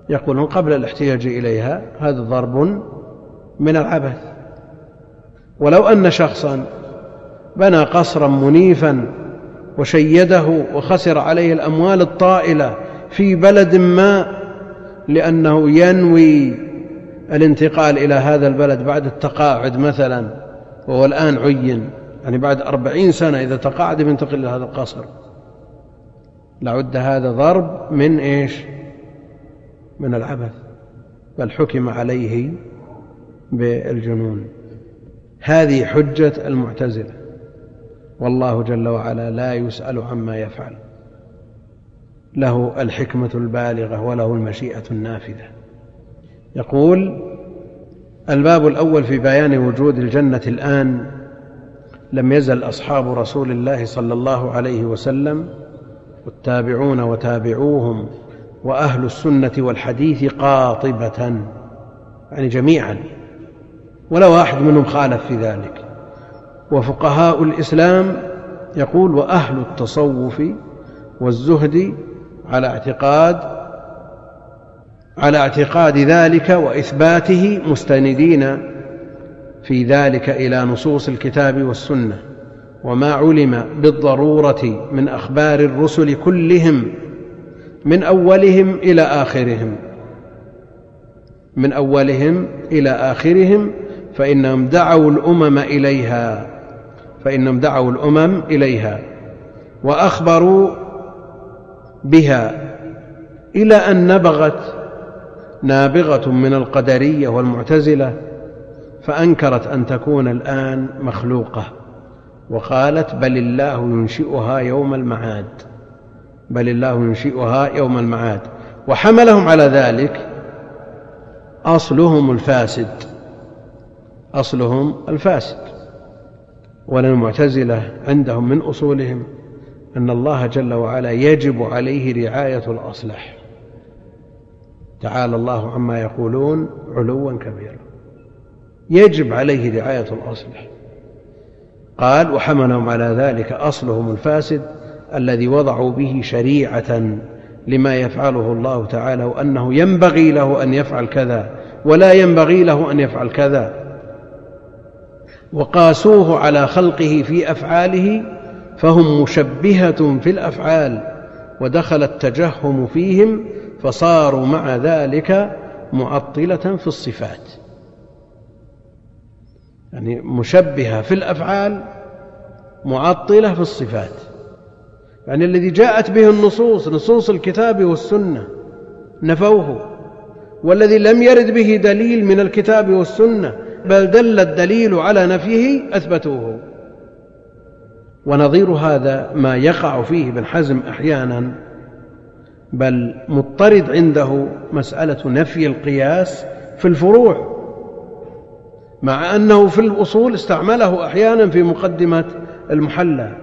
يقولون قبل الاحتياج إليها هذا ضرب من العبث. ولو أن شخصا بنى قصرا منيفا وشيده وخسر عليه الأموال الطائلة في بلد ما لأنه ينوي الانتقال إلى هذا البلد بعد التقاعد مثلا وهو الآن عين يعني بعد أربعين سنة إذا تقاعد ينتقل إلى هذا القصر. لعد هذا ضرب من إيش؟ من العبث بل حكم عليه بالجنون. هذه حجة المعتزلة. والله جل وعلا لا يسأل عما يفعل. له الحكمة البالغة وله المشيئة النافذة. يقول الباب الأول في بيان وجود الجنة الآن لم يزل أصحاب رسول الله صلى الله عليه وسلم والتابعون وتابعوهم وأهل السنة والحديث قاطبة يعني جميعا. ولا واحد منهم خالف في ذلك. وفقهاء الإسلام يقول وأهل التصوف والزهد على اعتقاد على اعتقاد ذلك وإثباته مستندين في ذلك إلى نصوص الكتاب والسنة. وما علم بالضرورة من أخبار الرسل كلهم من أولهم إلى آخرهم من أولهم إلى آخرهم فإنهم دعوا الأمم إليها فإنهم دعوا الأمم إليها وأخبروا بها إلى أن نبغت نابغة من القدرية والمعتزلة فأنكرت أن تكون الآن مخلوقة وقالت بل الله ينشئها يوم المعاد بل الله ينشئها يوم المعاد وحملهم على ذلك أصلهم الفاسد. أصلهم الفاسد. ولن المعتزلة عندهم من أصولهم أن الله جل وعلا يجب عليه رعاية الأصلح. تعالى الله عما يقولون علوا كبيرا. يجب عليه رعاية الأصلح. قال وحملهم على ذلك أصلهم الفاسد الذي وضعوا به شريعة لما يفعله الله تعالى وأنه ينبغي له أن يفعل كذا ولا ينبغي له أن يفعل كذا. وقاسوه على خلقه في أفعاله فهم مشبهة في الأفعال ودخل التجهم فيهم فصاروا مع ذلك معطلة في الصفات. يعني مشبهة في الأفعال معطلة في الصفات. يعني الذي جاءت به النصوص نصوص الكتاب والسنة نفوه والذي لم يرد به دليل من الكتاب والسنة بل دل الدليل على نفيه أثبتوه. ونظير هذا ما يقع فيه ابن حزم أحيانا بل مضطرد عنده مسألة نفي القياس في الفروع مع أنه في الأصول استعمله أحيانا في مقدمة المحلى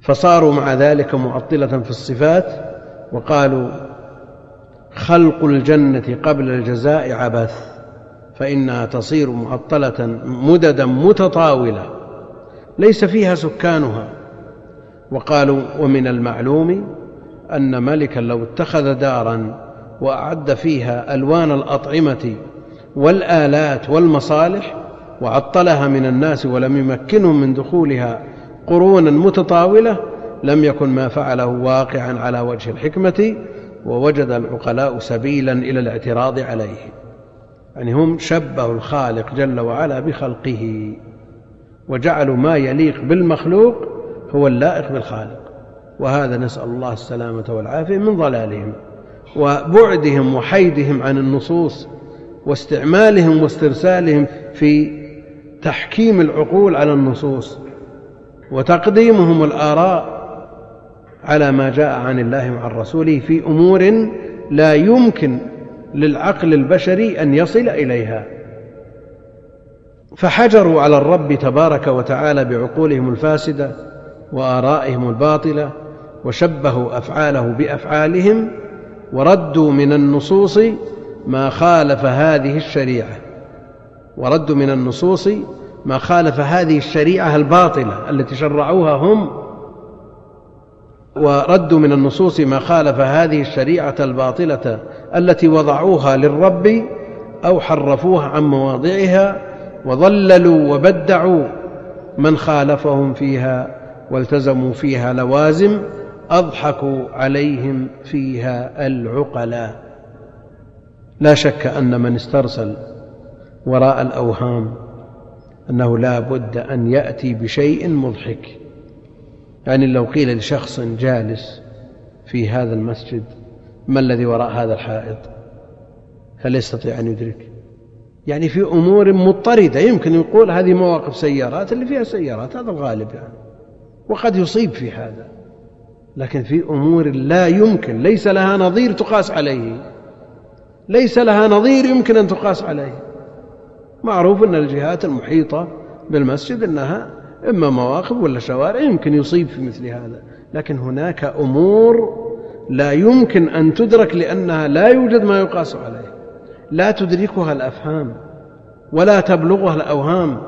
فصاروا مع ذلك معطلة في الصفات وقالوا خلق الجنة قبل الجزاء عبث. فإنها تصير معطلة مددا متطاولة ليس فيها سكانها. وقالوا ومن المعلوم أن ملكا لو اتخذ دارا وأعد فيها ألوان الأطعمة والآلات والمصالح وعطلها من الناس ولم يمكنهم من دخولها قرونا متطاولة لم يكن ما فعله واقعا على وجه الحكمة ووجد العقلاء سبيلا إلى الاعتراض عليه. يعني هم شبهوا الخالق جل وعلا بخلقه وجعلوا ما يليق بالمخلوق هو اللائق بالخالق. وهذا نسأل الله السلامة والعافية من ضلالهم وبعدهم وحيدهم عن النصوص واستعمالهم واسترسالهم في تحكيم العقول على النصوص وتقديمهم الآراء على ما جاء عن الله وعن رسوله في أمور لا يمكن للعقل البشري أن يصل إليها. فحجروا على الرب تبارك وتعالى بعقولهم الفاسدة وآرائهم الباطلة وشبهوا أفعاله بأفعالهم وردوا من النصوص ما خالف هذه الشريعة. وردوا من النصوص ما خالف هذه الشريعة الباطلة التي شرعوها هم وردوا من النصوص ما خالف هذه الشريعة الباطلة التي وضعوها للرب أو حرفوها عن مواضعها وضللوا وبدعوا من خالفهم فيها والتزموا فيها لوازم أضحكوا عليهم فيها العقلاء. لا شك أن من استرسل وراء الأوهام أنه لا بد أن يأتي بشيء مضحك. يعني لو قيل لشخص جالس في هذا المسجد ما الذي وراء هذا الحائط؟ هل يستطيع أن يدرك؟ يعني في أمور مضطردة يمكن يقول هذه مواقف سيارات اللي فيها سيارات هذا الغالب يعني. وقد يصيب في هذا. لكن في أمور لا يمكن ليس لها نظير تقاس عليه. ليس لها نظير يمكن أن تقاس عليه. معروف أن الجهات المحيطة بالمسجد أنها إما مواقف ولا شوارع يمكن يصيب في مثل هذا لكن هناك أمور لا يمكن أن تدرك لأنها لا يوجد ما يقاس عليه لا تدركها الأفهام ولا تبلغها الأوهام.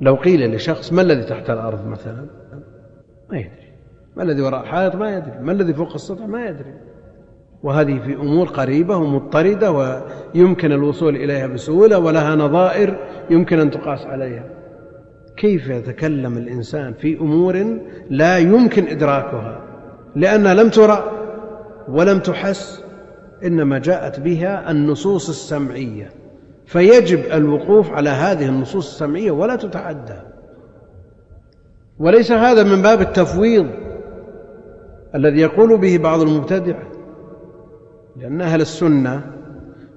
لو قيل لشخص ما الذي تحت الأرض مثلا؟ ما يدري. ما الذي وراء الحائط ما يدري. ما الذي فوق السطح؟ ما يدري. وهذه في أمور قريبة ومضطردة ويمكن الوصول إليها بسهولة ولها نظائر يمكن أن تقاس عليها. كيف يتكلم الإنسان في أمور لا يمكن إدراكها؟ لأنها لم ترى ولم تحس إنما جاءت بها النصوص السمعية. فيجب الوقوف على هذه النصوص السمعية ولا تتعدى. وليس هذا من باب التفويض الذي يقول به بعض المبتدعه لأن أهل السنة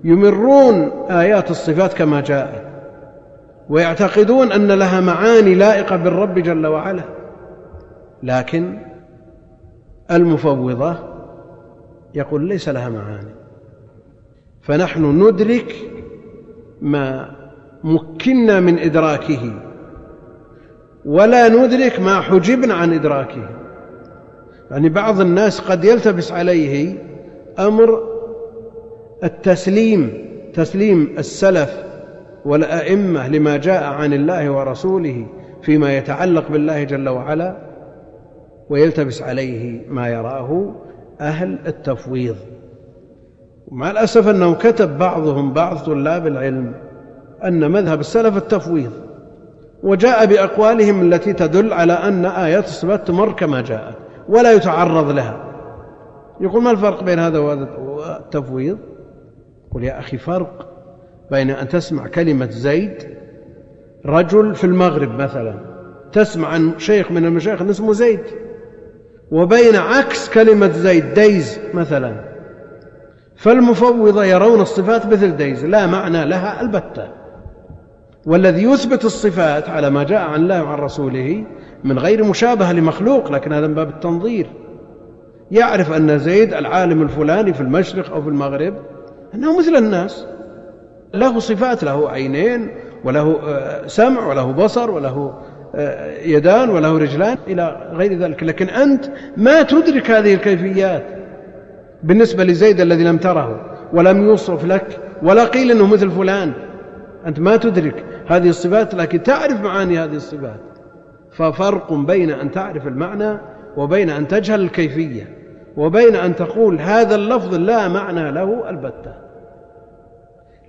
يمرون آيات الصفات كما جاءت. ويعتقدون أن لها معاني لائقة بالرب جل وعلا. لكن المفوضة يقول ليس لها معاني. فنحن ندرك ما مكنا من إدراكه ولا ندرك ما حجبنا عن إدراكه. يعني بعض الناس قد يلتبس عليه أمر التسليم تسليم السلف والأئمة لما جاء عن الله ورسوله فيما يتعلق بالله جل وعلا ويلتبس عليه ما يراه أهل التفويض. مع الأسف أنه كتب بعضهم بعض طلاب العلم أن مذهب السلف التفويض وجاء بأقوالهم التي تدل على أن آيات الصفات تمر كما جاءت ولا يتعرض لها. يقول ما الفرق بين هذا وهذا التفويض؟ قل يا أخي فرق بين أن تسمع كلمة زيد رجل في المغرب مثلا تسمع عن شيخ من المشايخ اسمه زيد. وبين عكس كلمة زيد ديز مثلا. فالمفوضة يرون الصفات مثل ديز لا معنى لها البتة. والذي يثبت الصفات على ما جاء عن الله وعن رسوله من غير مشابهة لمخلوق لكن هذا من باب التنظير. يعرف أن زيد العالم الفلاني في المشرق أو في المغرب أنه مثل الناس. له صفات له عينين وله آه، سمع وله بصر وله آه، يدان وله رجلان إلى غير ذلك. لكن أنت ما تدرك هذه الكيفيات بالنسبة لزيد الذي لم تره ولم يوصف لك ولا قيل أنه مثل فلان. أنت ما تدرك هذه الصفات لكن تعرف معاني هذه الصفات. ففرق بين أن تعرف المعنى وبين أن تجهل الكيفية وبين أن تقول هذا اللفظ لا معنى له البتة.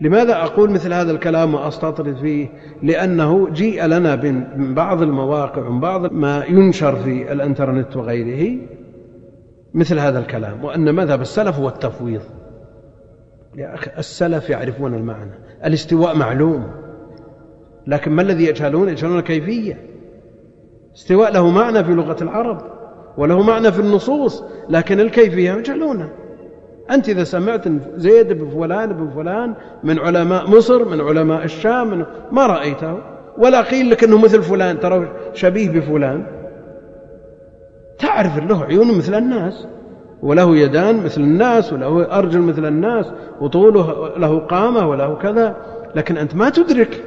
لماذا أقول مثل هذا الكلام وأستطرد فيه؟ لأنه جيء لنا من بعض المواقع ومن بعض ما ينشر في الإنترنت وغيره مثل هذا الكلام وأن مذهب السلف هو التفويض. يا أخي السلف يعرفون المعنى الاستواء معلوم لكن ما الذي يجهلون؟ يجهلون الكيفية. استواء له معنى في لغة العرب وله معنى في النصوص لكن الكيفية يجهلونها أنت إذا سمعت زيد بن فلان بن فلان من علماء مصر من علماء الشام من ما رأيته؟ ولا قيل لك أنه مثل فلان ترى شبيه بفلان. تعرف له عيون مثل الناس وله يدان مثل الناس وله أرجل مثل الناس وطوله له قامة وله كذا. لكن أنت ما تدرك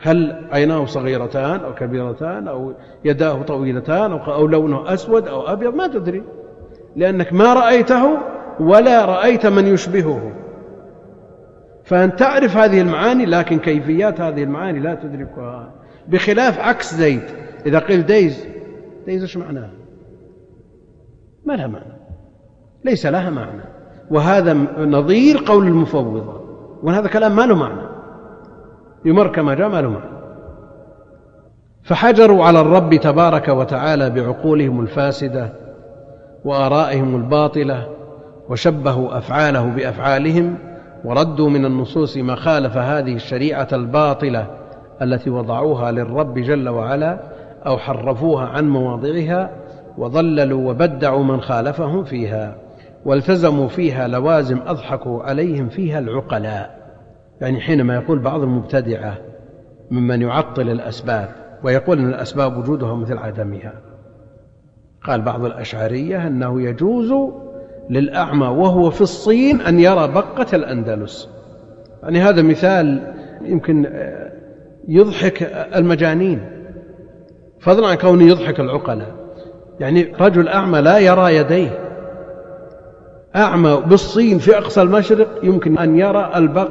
هل عيناه صغيرتان أو كبيرتان أو يداه طويلتان أو لونه أسود أو أبيض ما تدري. لأنك ما رأيته ولا رأيت من يشبهه. فأنت تعرف هذه المعاني لكن كيفيات هذه المعاني لا تدركها. بخلاف عكس زيد إذا قيل ديز ديز إيش معناه؟ ما لها معنى. ليس لها معنى. وهذا نظير قول المفوضة. وهذا كلام ما له معنى. يمر كما جاء ما له معنى. فحجروا على الرب تبارك وتعالى بعقولهم الفاسدة وآرائهم الباطلة. وشبهوا أفعاله بأفعالهم وردوا من النصوص ما خالف هذه الشريعة الباطلة التي وضعوها للرب جل وعلا أو حرفوها عن مواضعها وضللوا وبدعوا من خالفهم فيها والتزموا فيها لوازم أضحكوا عليهم فيها العقلاء. يعني حينما يقول بعض المبتدعة ممن يعطل الأسباب ويقول إن الأسباب وجودها مثل عدمها قال بعض الأشعرية أنه يجوز للأعمى وهو في الصين أن يرى بقة الأندلس. يعني هذا مثال يمكن يضحك المجانين. فضلا عن كونه يضحك العقلاء. يعني رجل أعمى لا يرى يديه. أعمى بالصين في أقصى المشرق يمكن أن يرى البق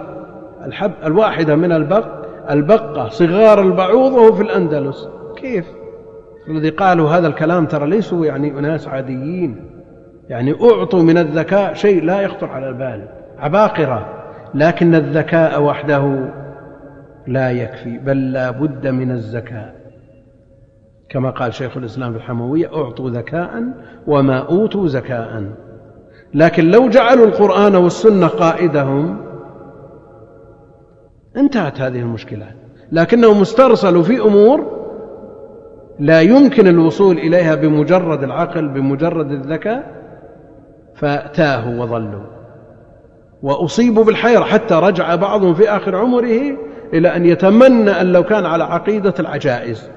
الحب الواحدة من البق البقة صغار البعوض وهو في الأندلس. كيف؟ الذي قالوا هذا الكلام ترى ليسوا يعني أناس عاديين. يعني أعطوا من الذكاء شيء لا يخطر على البال عباقرة لكن الذكاء وحده لا يكفي بل لا بد من الزكاء كما قال شيخ الإسلام الحموية أعطوا ذكاء وما أوتوا زكاء لكن لو جعلوا القرآن والسنة قائدهم انتهت هذه المشكلات لكنهم استرسلوا في أمور لا يمكن الوصول إليها بمجرد العقل بمجرد الذكاء فتاهوا وضلوا وأصيبوا بالحيرة حتى رجع بعضهم في آخر عمره إلى أن يتمنى أن لو كان على عقيدة العجائز.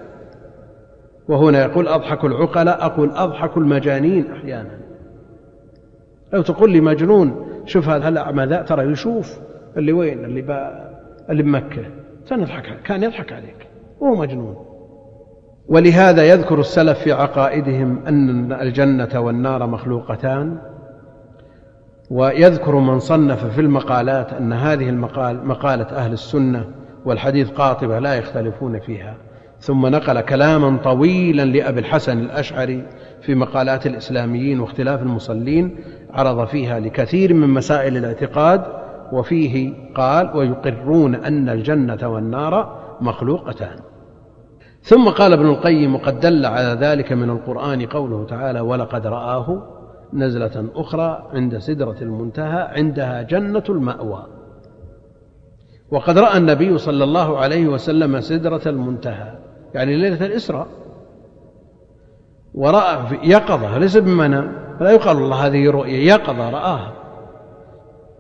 وهنا يقول أضحك العقلاء أقول أضحك المجانين أحيانا. لو تقول لي مجنون شوف هذا الأعمى ذا؟ ترى يشوف اللي وين؟ اللي با اللي بمكة. سنضحك كان يضحك عليك. وهو مجنون. ولهذا يذكر السلف في عقائدهم أن الجنة والنار مخلوقتان. ويذكر من صنف في المقالات أن هذه المقال مقالة أهل السنة والحديث قاطبة لا يختلفون فيها. ثم نقل كلاما طويلا لأبي الحسن الأشعري في مقالات الإسلاميين واختلاف المصلين عرض فيها لكثير من مسائل الاعتقاد وفيه قال ويقرون أن الجنة والنار مخلوقتان ثم قال ابن القيم وقد دل على ذلك من القرآن قوله تعالى ولقد رآه نزلة أخرى عند سدرة المنتهى عندها جنة المأوى. وقد رأى النبي صلى الله عليه وسلم سدرة المنتهى يعني ليلة الإسراء. ورأى في يقظة ليس بمنام فلا يقال الله هذه رؤية يقظة رآها.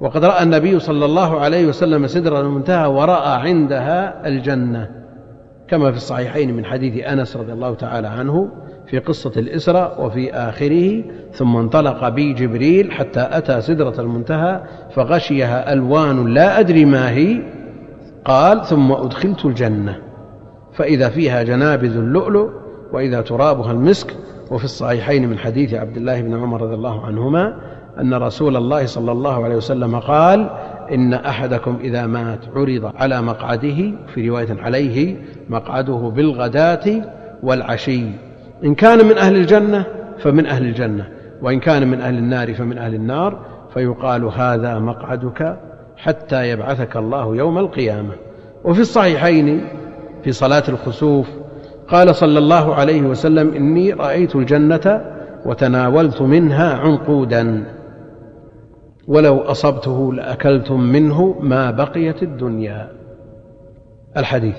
وقد رأى النبي صلى الله عليه وسلم سدرة المنتهى ورأى عندها الجنة كما في الصحيحين من حديث أنس رضي الله تعالى عنه. في قصة الإسراء وفي آخره ثم انطلق بي جبريل حتى أتى سدرة المنتهى فغشيها ألوان لا أدري ما هي. قال ثم أدخلت الجنة. فإذا فيها جنابذ اللؤلؤ وإذا ترابها المسك وفي الصحيحين من حديث عبد الله بن عمر رضي الله عنهما أن رسول الله صلى الله عليه وسلم قال إن أحدكم إذا مات عرض على مقعده في رواية عليه مقعده بالغداة والعشي. إن كان من أهل الجنة فمن أهل الجنة وإن كان من أهل النار فمن أهل النار. فيقال هذا مقعدك حتى يبعثك الله يوم القيامة. وفي الصحيحين في صلاة الخسوف قال صلى الله عليه وسلم إني رأيت الجنة وتناولت منها عنقودا. ولو أصبته لأكلتم منه ما بقيت الدنيا. الحديث.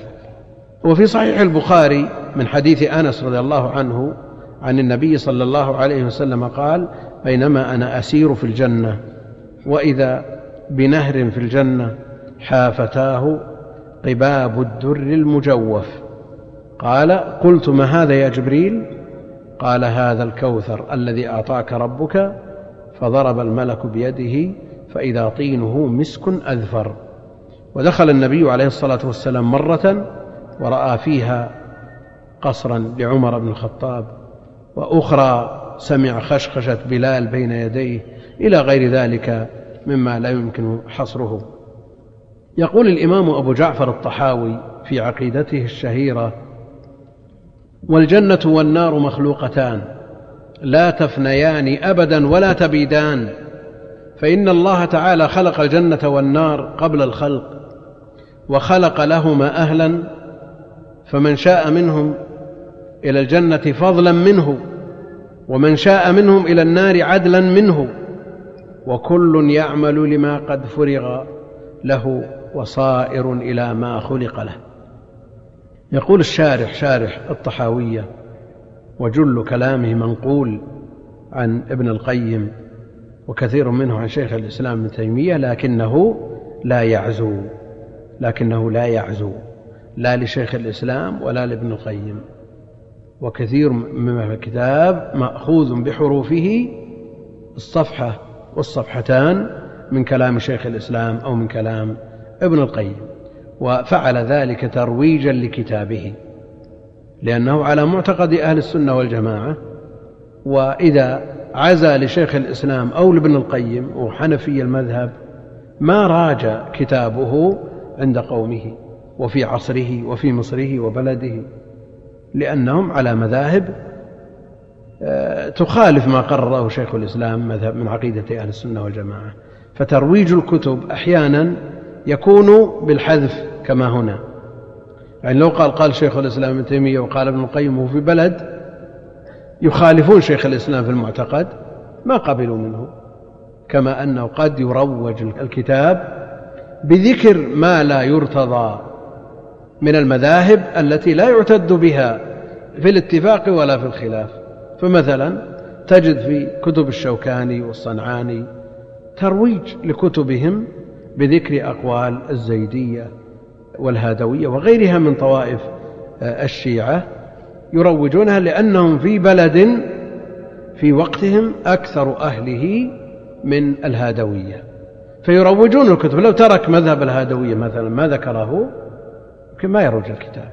وفي صحيح البخاري من حديث أنس رضي الله عنه عن النبي صلى الله عليه وسلم قال بينما أنا أسير في الجنة وإذا بنهر في الجنة حافتاه قباب الدر المجوف. قال قلت ما هذا يا جبريل؟ قال هذا الكوثر الذي أعطاك ربك فضرب الملك بيده فإذا طينه مسك أذفر. ودخل النبي عليه الصلاة والسلام مرة ورأى فيها قصرا لعمر بن الخطاب وأخرى سمع خشخشة بلال بين يديه إلى غير ذلك مما لا يمكن حصره. يقول الإمام أبو جعفر الطحاوي في عقيدته الشهيرة والجنة والنار مخلوقتان لا تفنيان أبدا ولا تبيدان فإن الله تعالى خلق الجنة والنار قبل الخلق وخلق لهما أهلا فمن شاء منهم إلى الجنة فضلا منه ومن شاء منهم إلى النار عدلا منه وكل يعمل لما قد فرغ له وصائر إلى ما خلق له. يقول الشارح شارح الطحاوية وجل كلامه منقول عن ابن القيم وكثير منه عن شيخ الإسلام ابن تيمية لكنه لا يعزو لكنه لا يعزو. لا لشيخ الإسلام ولا لابن القيم. وكثير مما في الكتاب مأخوذ بحروفه الصفحة والصفحتان من كلام شيخ الإسلام أو من كلام ابن القيم وفعل ذلك ترويجا لكتابه لأنه على معتقد أهل السنة والجماعة. وإذا عزى لشيخ الإسلام أو لابن القيم وحنفي المذهب ما راجع كتابه عند قومه. وفي عصره وفي مصره وبلده لأنهم على مذاهب آه، تخالف ما قرره شيخ الإسلام مذهب من عقيدة أهل السنة والجماعة. فترويج الكتب أحيانا يكون بالحذف كما هنا. يعني لو قال قال شيخ الإسلام ابن تيمية وقال ابن القيم وهو في بلد يخالفون شيخ الإسلام في المعتقد ما قبلوا منه. كما أنه قد يروج الكتاب بذكر ما لا يرتضى من المذاهب التي لا يعتد بها في الاتفاق ولا في الخلاف. فمثلا تجد في كتب الشوكاني والصنعاني ترويج لكتبهم بذكر أقوال الزيدية والهادوية وغيرها من طوائف آه، الشيعة يروجونها لأنهم في بلد في وقتهم أكثر أهله من الهادوية. فيروجون الكتب لو ترك مذهب الهادوية مثلا ما ذكره؟ يمكن ما يروج الكتاب.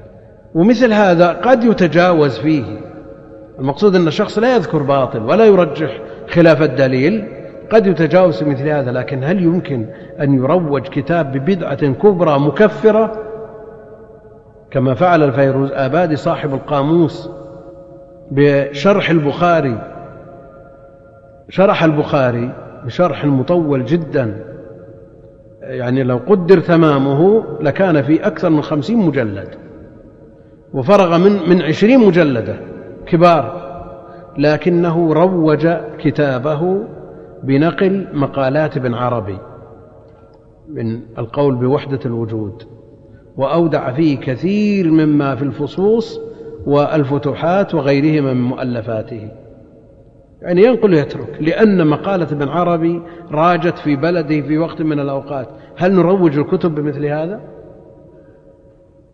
ومثل هذا قد يتجاوز فيه. المقصود أن الشخص لا يذكر باطل ولا يرجح خلاف الدليل. قد يتجاوز مثل هذا لكن هل يمكن أن يروج كتاب ببدعة كبرى مكفرة؟ كما فعل الفيروز آبادي صاحب القاموس بشرح البخاري شرح البخاري بشرح مطول جدا. يعني لو قدر تمامه لكان في أكثر من خمسين مجلد وفرغ من من عشرين مجلدة كبار لكنه روج كتابه بنقل مقالات ابن عربي من القول بوحدة الوجود وأودع فيه كثير مما في الفصوص والفتوحات وغيرهما من مؤلفاته. يعني ينقل يترك لأن مقالة ابن عربي راجت في بلده في وقت من الأوقات هل نروج الكتب بمثل هذا؟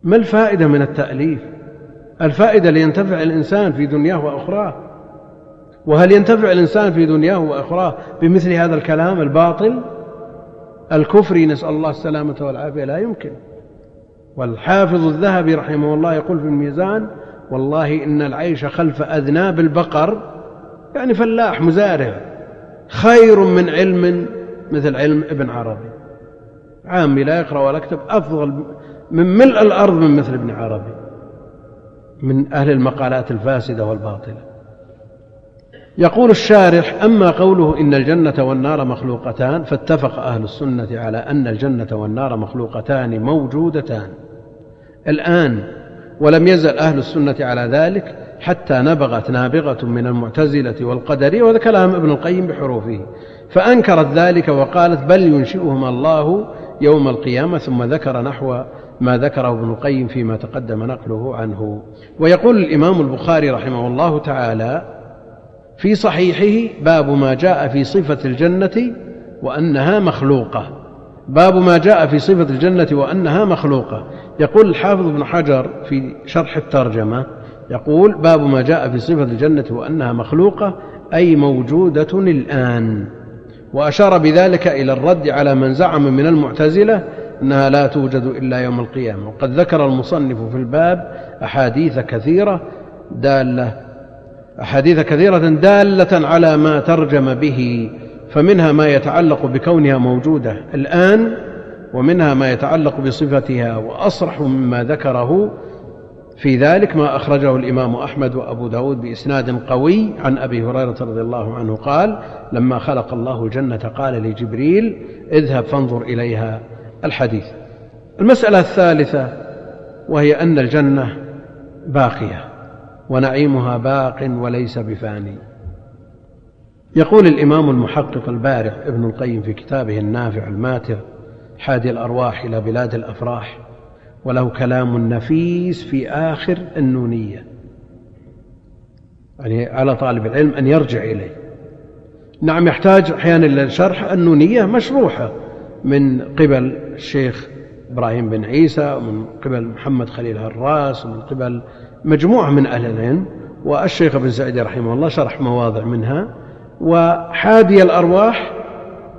ما الفائدة من التأليف؟ الفائدة لينتفع الإنسان في دنياه وأخراه وهل ينتفع الإنسان في دنياه وأخراه بمثل هذا الكلام الباطل الكفري نسأل الله السلامة والعافية لا يمكن والحافظ الذهبي رحمه الله يقول في الميزان والله إن العيش خلف أذناب البقر يعني فلاح مزارع. خير من علم مثل علم ابن عربي. عامي لا يقرأ ولا يكتب أفضل من ملء الأرض من مثل ابن عربي. من أهل المقالات الفاسدة والباطلة. يقول الشارح أما قوله إن الجنة والنار مخلوقتان فاتفق أهل السنة على أن الجنة والنار مخلوقتان موجودتان. الآن ولم يزل أهل السنة على ذلك حتى نبغت نابغة من المعتزلة والقدرية وهذا كلام ابن القيم بحروفه. فأنكرت ذلك وقالت بل ينشئهما الله يوم القيامة ثم ذكر نحو ما ذكره ابن القيم فيما تقدم نقله عنه. ويقول الإمام البخاري رحمه الله تعالى في صحيحه باب ما جاء في صفة الجنة وأنها مخلوقة. باب ما جاء في صفة الجنة وأنها مخلوقة. يقول الحافظ ابن حجر في شرح الترجمة يقول باب ما جاء في صفة الجنة وأنها مخلوقة أي موجودة الآن. وأشار بذلك إلى الرد على من زعم من المعتزلة أنها لا توجد إلا يوم القيامة. وقد ذكر المصنف في الباب أحاديث كثيرة دالة أحاديث كثيرة دالة على ما ترجم به فمنها ما يتعلق بكونها موجودة الآن ومنها ما يتعلق بصفتها وأصرح مما ذكره في ذلك ما أخرجه الإمام أحمد وأبو داود بإسناد قوي عن أبي هريرة رضي الله عنه قال لما خلق الله الجنة قال لجبريل اذهب فانظر إليها. الحديث. المسألة الثالثة وهي أن الجنة باقية ونعيمها باق وليس بفاني. يقول الإمام المحقق البارع ابن القيم في كتابه النافع الماتع حادي الأرواح إلى بلاد الأفراح. وله كلام نفيس في آخر النونية. يعني على طالب العلم أن يرجع إليه. نعم يحتاج أحيانا إلى الشرح النونية مشروحة من قبل الشيخ إبراهيم بن عيسى ومن قبل محمد خليل هراس ومن قبل مجموعة من أهل العلم. والشيخ ابن سعيد رحمه الله شرح مواضع منها. وحادي الأرواح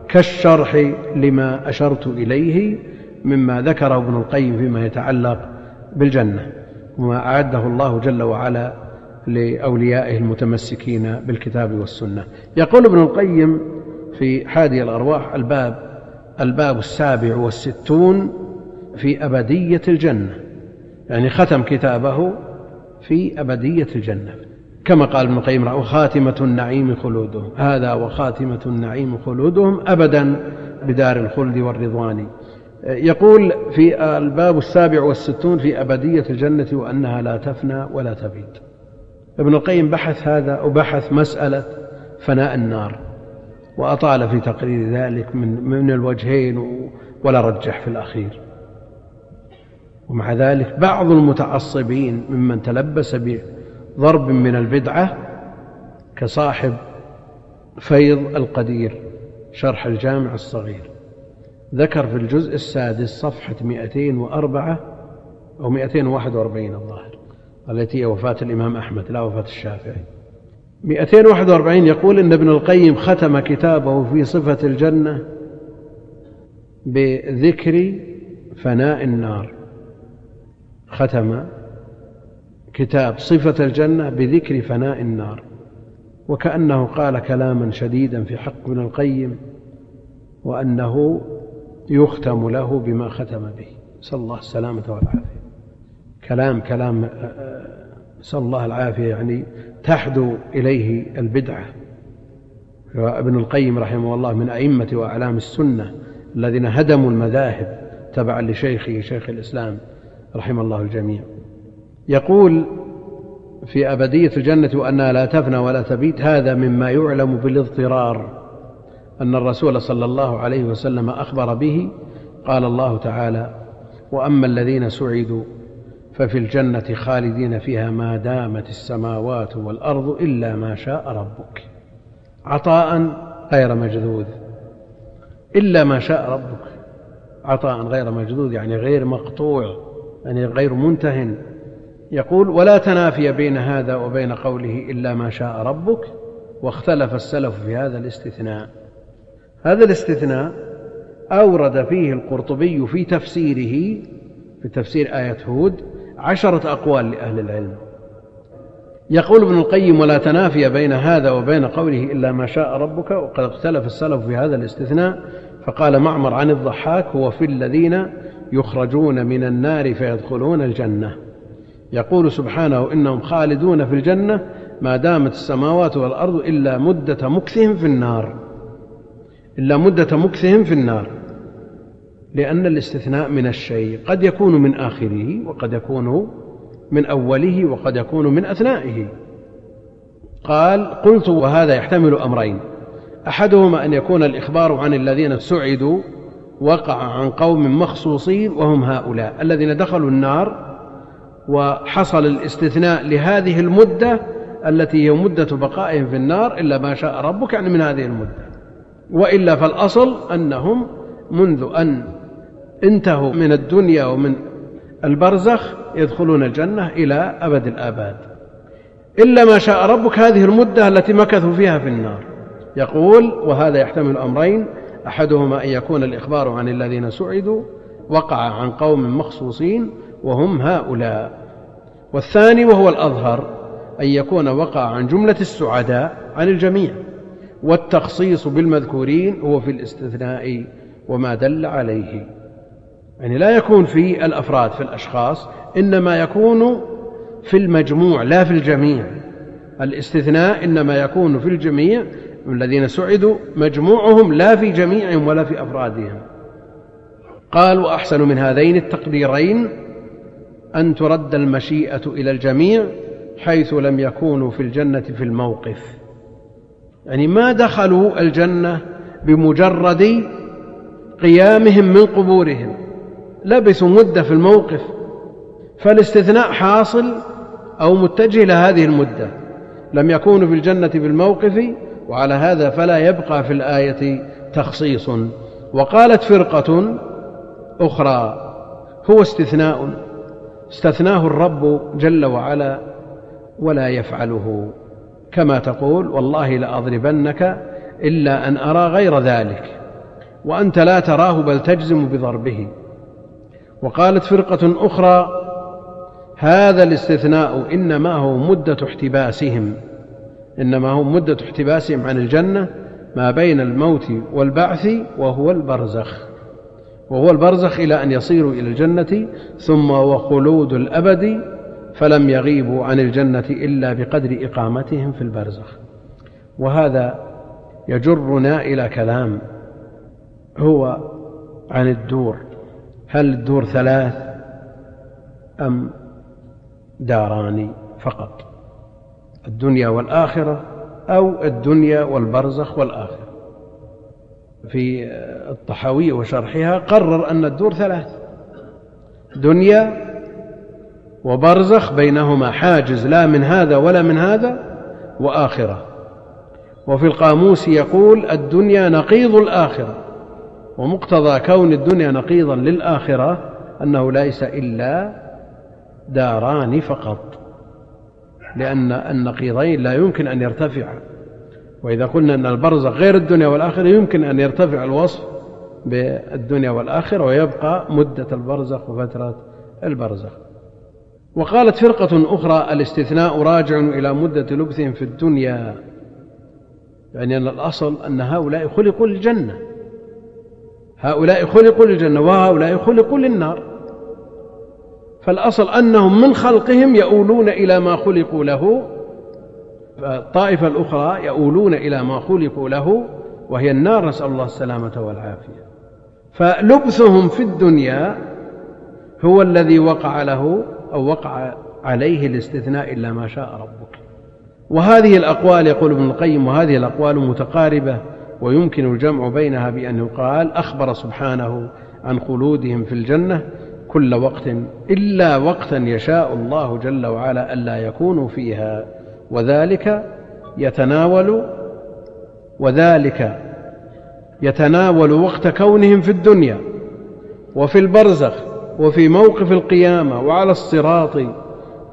كالشرح لما أشرت إليه. مما ذكره ابن القيم فيما يتعلق بالجنة وما أعده الله جل وعلا لأوليائه المتمسكين بالكتاب والسنة. يقول ابن القيم في حادي الأرواح الباب الباب السابع والستون في أبدية الجنة يعني ختم كتابه في أبدية الجنة. كما قال ابن القيم وخاتمة النعيم خلودهم. هذا وخاتمة النعيم خلودهم أبدا بدار الخلد والرضوان. يقول في الباب السابع والستون في أبدية الجنة وأنها لا تفنى ولا تبيد ابن القيم بحث هذا وبحث مسألة فناء النار وأطال في تقرير ذلك من, من الوجهين ولا رجح في الأخير. ومع ذلك بعض المتعصبين ممن تلبس بضرب من البدعة كصاحب فيض القدير شرح الجامع الصغير. ذكر في الجزء السادس صفحة 204 أو 241 الظاهر التي هي وفاة الإمام أحمد لا وفاة الشافعي. 241 يقول إن ابن القيم ختم كتابه في صفة الجنة بذكر فناء النار. ختم كتاب صفة الجنة بذكر فناء النار. وكأنه قال كلاما شديدا في حق ابن القيم وأنه يختم له بما ختم به. نسأل الله السلامة والعافية. كلام كلام نسأل الله العافية. يعني تحدو إليه البدعة. وابن القيم رحمه الله من أئمة وأعلام السنة الذين هدموا المذاهب تبعا لشيخه شيخ الإسلام رحم الله الجميع. يقول في أبدية الجنة وأنها لا تفنى ولا تبيت. هذا مما يعلم بالاضطرار. أن الرسول صلى الله عليه وسلم أخبر به قال الله تعالى وأما الذين سعدوا ففي الجنة خالدين فيها ما دامت السماوات والأرض إلا ما شاء ربك. عطاء غير مجذوذ. إلا ما شاء ربك. عطاء غير مجذوذ يعني غير مقطوع يعني غير منته يقول ولا تنافي بين هذا وبين قوله إلا ما شاء ربك. واختلف السلف في هذا الاستثناء. هذا الاستثناء أورد فيه القرطبي في تفسيره في تفسير آية هود عشرة أقوال لأهل العلم. يقول ابن القيم ولا تنافي بين هذا وبين قوله إلا ما شاء ربك. وقد اختلف السلف في هذا الاستثناء فقال معمر عن الضحاك هو في الذين يخرجون من النار فيدخلون الجنة. يقول سبحانه إنهم خالدون في الجنة ما دامت السماوات والأرض إلا مدة مكثهم في النار. إلا مدة مكثهم في النار لأن الاستثناء من الشيء قد يكون من آخره وقد يكون من أوله وقد يكون من أثنائه. قال قلت وهذا يحتمل أمرين أحدهما أن يكون الإخبار عن الذين سعدوا وقع عن قوم مخصوصين وهم هؤلاء الذين دخلوا النار وحصل الاستثناء لهذه المدة التي هي مدة بقائهم في النار إلا ما شاء ربك يعني من هذه المدة. وإلا فالأصل أنهم منذ أن انتهوا من الدنيا ومن البرزخ يدخلون الجنة إلى أبد الآباد. إلا ما شاء ربك هذه المدة التي مكثوا فيها في النار. يقول وهذا يحتمل أمرين أحدهما أن يكون الإخبار عن الذين سعدوا وقع عن قوم مخصوصين وهم هؤلاء. والثاني وهو الأظهر أن يكون وقع عن جملة السعداء عن الجميع. والتخصيص بالمذكورين هو في الاستثناء وما دل عليه. يعني لا يكون في الأفراد في الأشخاص إنما يكون في المجموع لا في الجميع. الاستثناء إنما يكون في الجميع الذين سعدوا مجموعهم لا في جميعهم ولا في أفرادهم. قال وأحسن من هذين التقديرين أن ترد المشيئة إلى الجميع حيث لم يكونوا في الجنة في الموقف. يعني ما دخلوا الجنة بمجرد قيامهم من قبورهم. لبثوا مدة في الموقف فالاستثناء حاصل أو متجه إلى هذه المدة. لم يكونوا في الجنة بالموقف وعلى هذا فلا يبقى في الآية تخصيص. وقالت فرقة أخرى هو استثناء استثناه الرب جل وعلا ولا يفعله. كما تقول والله لأضربنك إلا أن أرى غير ذلك وأنت لا تراه بل تجزم بضربه. وقالت فرقة أخرى هذا الاستثناء إنما هو مدة احتباسهم. إنما هو مدة احتباسهم عن الجنة ما بين الموت والبعث وهو البرزخ. وهو البرزخ إلى أن يصيروا إلى الجنة ثم وخلود الأبد فلم يغيبوا عن الجنة إلا بقدر إقامتهم في البرزخ. وهذا يجرنا إلى كلام هو عن الدور. هل الدور ثلاث أم داران فقط؟ الدنيا والآخرة أو الدنيا والبرزخ والآخرة؟ في الطحاوية وشرحها قرر أن الدور ثلاث. دنيا وبرزخ بينهما حاجز لا من هذا ولا من هذا وآخرة. وفي القاموس يقول الدنيا نقيض الآخرة. ومقتضى كون الدنيا نقيضا للآخرة أنه ليس إلا داران فقط. لأن النقيضين لا يمكن أن يرتفعا وإذا قلنا أن البرزخ غير الدنيا والآخرة يمكن أن يرتفع الوصف بالدنيا والآخرة ويبقى مدة البرزخ وفترة البرزخ. وقالت فرقة أخرى الاستثناء راجع إلى مدة لبثهم في الدنيا. يعني أن الأصل أن هؤلاء خلقوا للجنة. هؤلاء خلقوا للجنة وهؤلاء خلقوا للنار. فالأصل أنهم من خلقهم يؤولون إلى ما خلقوا له الطائفة الأخرى يؤولون إلى ما خلقوا له وهي النار. نسأل الله السلامة والعافية. فلبثهم في الدنيا هو الذي وقع له أو وقع عليه الاستثناء إلا ما شاء ربك. وهذه الأقوال يقول ابن القيم وهذه الأقوال متقاربة ويمكن الجمع بينها بأن يقال أخبر سبحانه عن خلودهم في الجنة كل وقت إلا وقتا يشاء الله جل وعلا ألا يكونوا فيها. وذلك يتناول وذلك يتناول وقت كونهم في الدنيا وفي البرزخ وفي موقف القيامة وعلى الصراط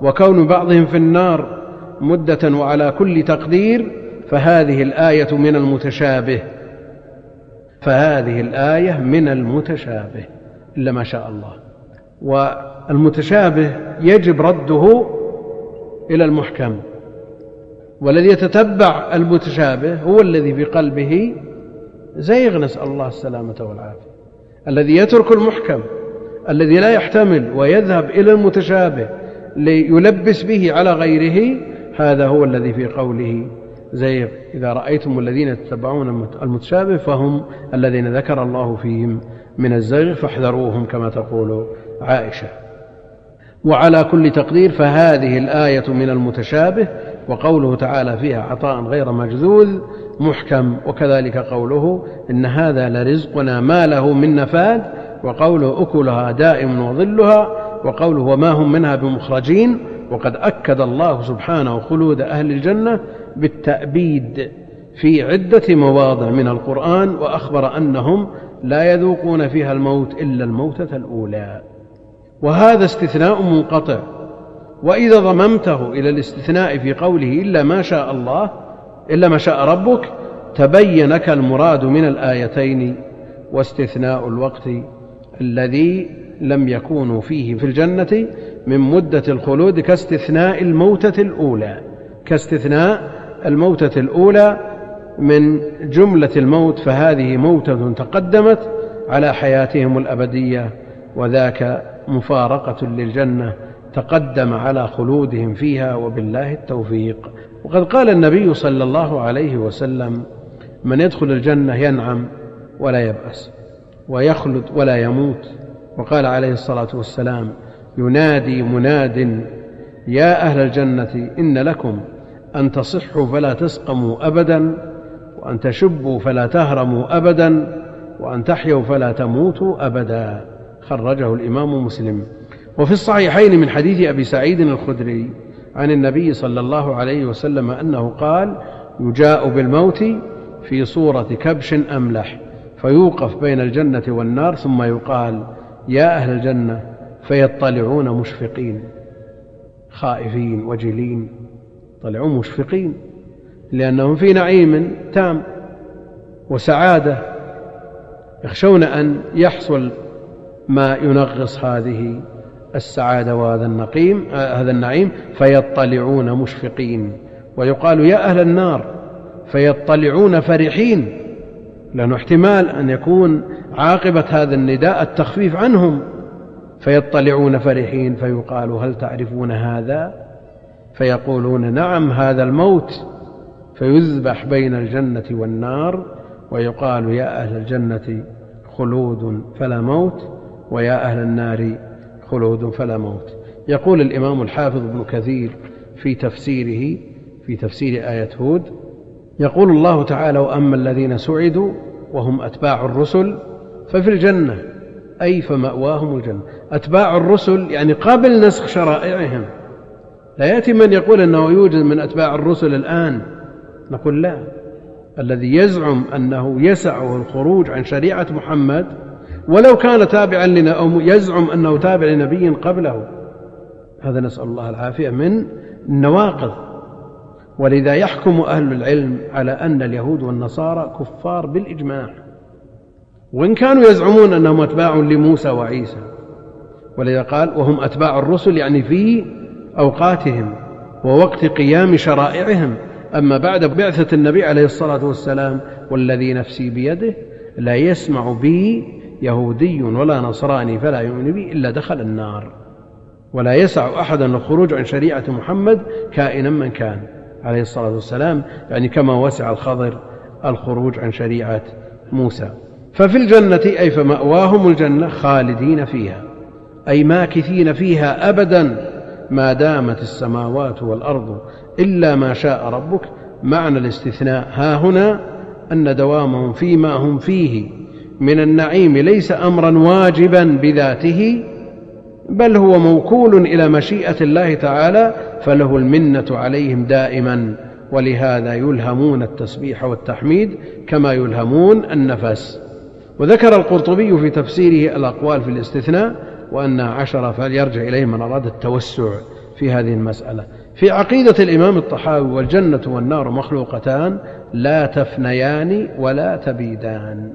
وكون بعضهم في النار مدة وعلى كل تقدير فهذه الآية من المتشابه. فهذه الآية من المتشابه إلا ما شاء الله. والمتشابه يجب رده إلى المحكم. والذي يتتبع المتشابه هو الذي في قلبه زيغ نسأل الله السلامة والعافية. الذي يترك المحكم الذي لا يحتمل ويذهب إلى المتشابه ليلبس به على غيره هذا هو الذي في قوله زيغ. إذا رأيتم الذين يتبعون المتشابه فهم الذين ذكر الله فيهم من الزيغ فاحذروهم كما تقول عائشة. وعلى كل تقدير فهذه الآية من المتشابه وقوله تعالى فيها عطاء غير مجذوذ محكم. وكذلك قوله إن هذا لرزقنا ما له من نفاد وقوله أكلها دائم وظلها وقوله وما هم منها بمخرجين وقد أكد الله سبحانه خلود أهل الجنة بالتأبيد في عدة مواضع من القرآن وأخبر أنهم لا يذوقون فيها الموت إلا الموتة الأولى. وهذا استثناء منقطع. وإذا ضممته إلى الاستثناء في قوله إلا ما شاء الله إلا ما شاء ربك تبين لك المراد من الآيتين واستثناء الوقت الذي لم يكونوا فيه في الجنة من مدة الخلود كاستثناء الموتة الأولى. كاستثناء الموتة الأولى من جملة الموت فهذه موتة تقدمت على حياتهم الأبدية وذاك مفارقة للجنة تقدم على خلودهم فيها وبالله التوفيق. وقد قال النبي صلى الله عليه وسلم من يدخل الجنة ينعم ولا يبأس. ويخلد ولا يموت. وقال عليه الصلاة والسلام ينادي مناد يا أهل الجنة إن لكم أن تصحوا فلا تسقموا أبدا وأن تشبوا فلا تهرموا أبدا وأن تحيوا فلا تموتوا أبدا. خرجه الإمام مسلم. وفي الصحيحين من حديث أبي سعيد الخدري عن النبي صلى الله عليه وسلم أنه قال يجاء بالموت في صورة كبش أملح. فيوقف بين الجنة والنار ثم يقال يا أهل الجنة فيطلعون مشفقين خائفين وجلين طلعون مشفقين لأنهم في نعيم تام وسعادة يخشون أن يحصل ما ينغص هذه السعادة وهذا النقيم هذا النعيم فيطلعون مشفقين. ويقال يا أهل النار فيطلعون فرحين. لأنه احتمال أن يكون عاقبة هذا النداء التخفيف عنهم فيطلعون فرحين فيقال هل تعرفون هذا؟ فيقولون نعم هذا الموت. فيذبح بين الجنة والنار ويقال يا أهل الجنة خلود فلا موت ويا أهل النار خلود فلا موت. يقول الإمام الحافظ ابن كثير في تفسيره في تفسير آية هود يقول الله تعالى وأما الذين سعدوا وهم أتباع الرسل ففي الجنة أي فمأواهم الجنة. أتباع الرسل يعني قبل نسخ شرائعهم. لا يأتي من يقول أنه يوجد من أتباع الرسل الآن. نقول لا. الذي يزعم أنه يسعه الخروج عن شريعة محمد ولو كان تابعا لنا أو يزعم أنه تابع لنبي قبله. هذا نسأل الله العافية من النواقض ولذا يحكم أهل العلم على أن اليهود والنصارى كفار بالإجماع. وإن كانوا يزعمون أنهم أتباع لموسى وعيسى ولذا قال وهم أتباع الرسل يعني في أوقاتهم ووقت قيام شرائعهم. أما بعد بعثة النبي عليه الصلاة والسلام والذي نفسي بيده لا يسمع بي يهودي ولا نصراني فلا يؤمن بي إلا دخل النار. ولا يسع أحدا الخروج عن شريعة محمد كائنا من كان. عليه الصلاة والسلام يعني كما وسع الخضر الخروج عن شريعة موسى. ففي الجنة أي فمأواهم الجنة خالدين فيها أي ماكثين فيها أبدا ما دامت السماوات والأرض إلا ما شاء ربك. معنى الاستثناء ها هنا أن دوامهم فيما هم فيه من النعيم ليس أمرا واجبا بذاته بل هو موكول إلى مشيئة الله تعالى فله المنة عليهم دائما ولهذا يلهمون التسبيح والتحميد كما يلهمون النفس. وذكر القرطبي في تفسيره الأقوال في الاستثناء وأنها عشرة فليرجع إليه من أراد التوسع في هذه المسألة. في عقيدة الإمام الطحاوي والجنة والنار مخلوقتان لا تفنيان ولا تبيدان.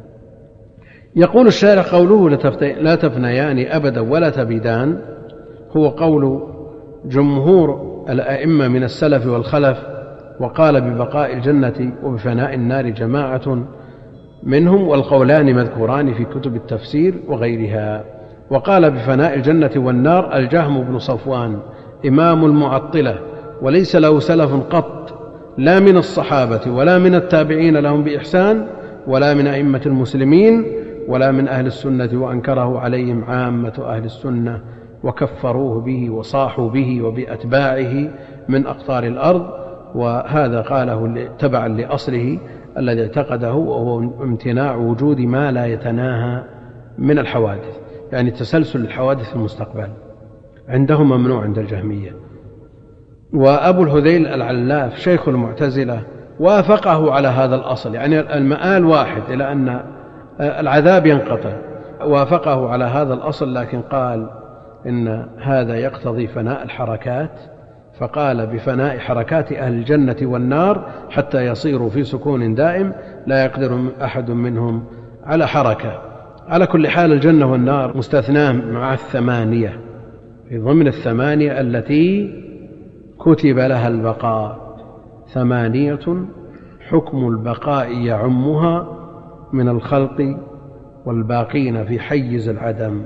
يقول الشارع قوله لا تفنيان أبدا ولا تبيدان هو قول جمهور الأئمة من السلف والخلف وقال ببقاء الجنة وبفناء النار جماعة منهم والقولان مذكوران في كتب التفسير وغيرها. وقال بفناء الجنة والنار الجهم بن صفوان إمام المعطلة وليس له سلف قط لا من الصحابة ولا من التابعين لهم بإحسان ولا من أئمة المسلمين ولا من أهل السنة وأنكره عليهم عامة أهل السنة. وكفروه به وصاحوا به وبأتباعه من أقطار الأرض وهذا قاله تبعا لأصله الذي اعتقده وهو امتناع وجود ما لا يتناهى من الحوادث يعني تسلسل الحوادث في المستقبل. عندهم ممنوع عند الجهمية. وأبو الهذيل العلاف شيخ المعتزلة وافقه على هذا الأصل يعني المآل واحد إلى أن العذاب ينقطع. وافقه على هذا الأصل لكن قال إن هذا يقتضي فناء الحركات فقال بفناء حركات أهل الجنة والنار حتى يصيروا في سكون دائم لا يقدر أحد منهم على حركة. على كل حال الجنة والنار مستثناة مع الثمانية. في ضمن الثمانية التي كتب لها البقاء. ثمانية حكم البقاء يعمها من الخلق والباقين في حيز العدم.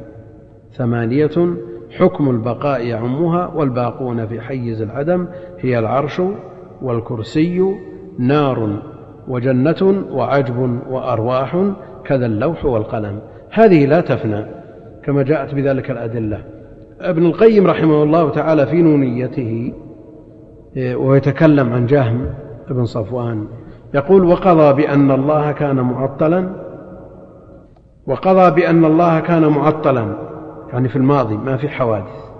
ثمانية حكم البقاء يعمها والباقون في حيز العدم هي العرش والكرسي نار وجنة وعجب وأرواح كذا اللوح والقلم. هذه لا تفنى كما جاءت بذلك الأدلة. ابن القيم رحمه الله تعالى في نونيته ويتكلم عن جهم بن صفوان يقول وقضى بأن الله كان معطلا وقضى بأن الله كان معطلا يعني في الماضي ما في حوادث.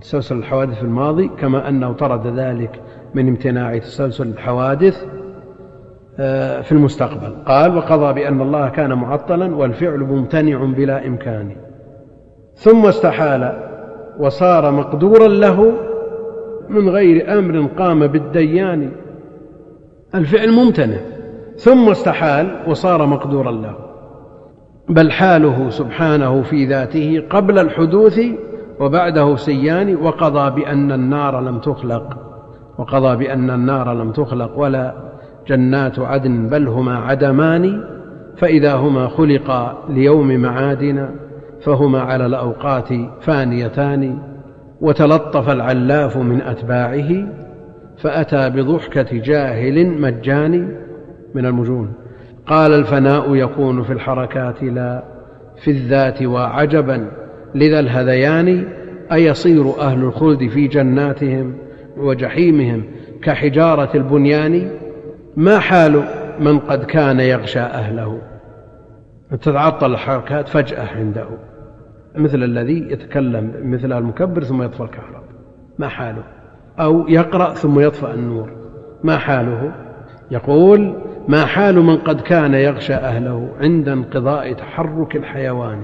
تسلسل الحوادث في الماضي كما أنه طرد ذلك من امتناع تسلسل الحوادث آه، في المستقبل. قال وقضى بأن الله كان معطلا والفعل ممتنع بلا إمكان. ثم استحال وصار مقدورا له من غير أمر قام بالديان. الفعل ممتنع. ثم استحال وصار مقدورا له. بل حاله سبحانه في ذاته قبل الحدوث وبعده سيان وقضى بأن النار لم تخلق وقضى بأن النار لم تخلق ولا جنات عدن بل هما عدمان فإذا هما خلقا ليوم معادنا فهما على الأوقات فانيتان. وتلطف العلاف من أتباعه فأتى بضحكة جاهل مجاني من المجون. قال الفناء يكون في الحركات لا في الذات وعجبا. لذا الهذيان أيصير أهل الخلد في جناتهم وجحيمهم كحجارة البنيان. ما حال من قد كان يغشى أهله؟ تتعطل الحركات فجأة عنده. مثل الذي يتكلم مثل المكبر ثم يطفى الكهرباء ما حاله؟ أو يقرأ ثم يطفأ النور. ما حاله؟ يقول ما حال من قد كان يغشى أهله عند انقضاء تحرك الحيوان.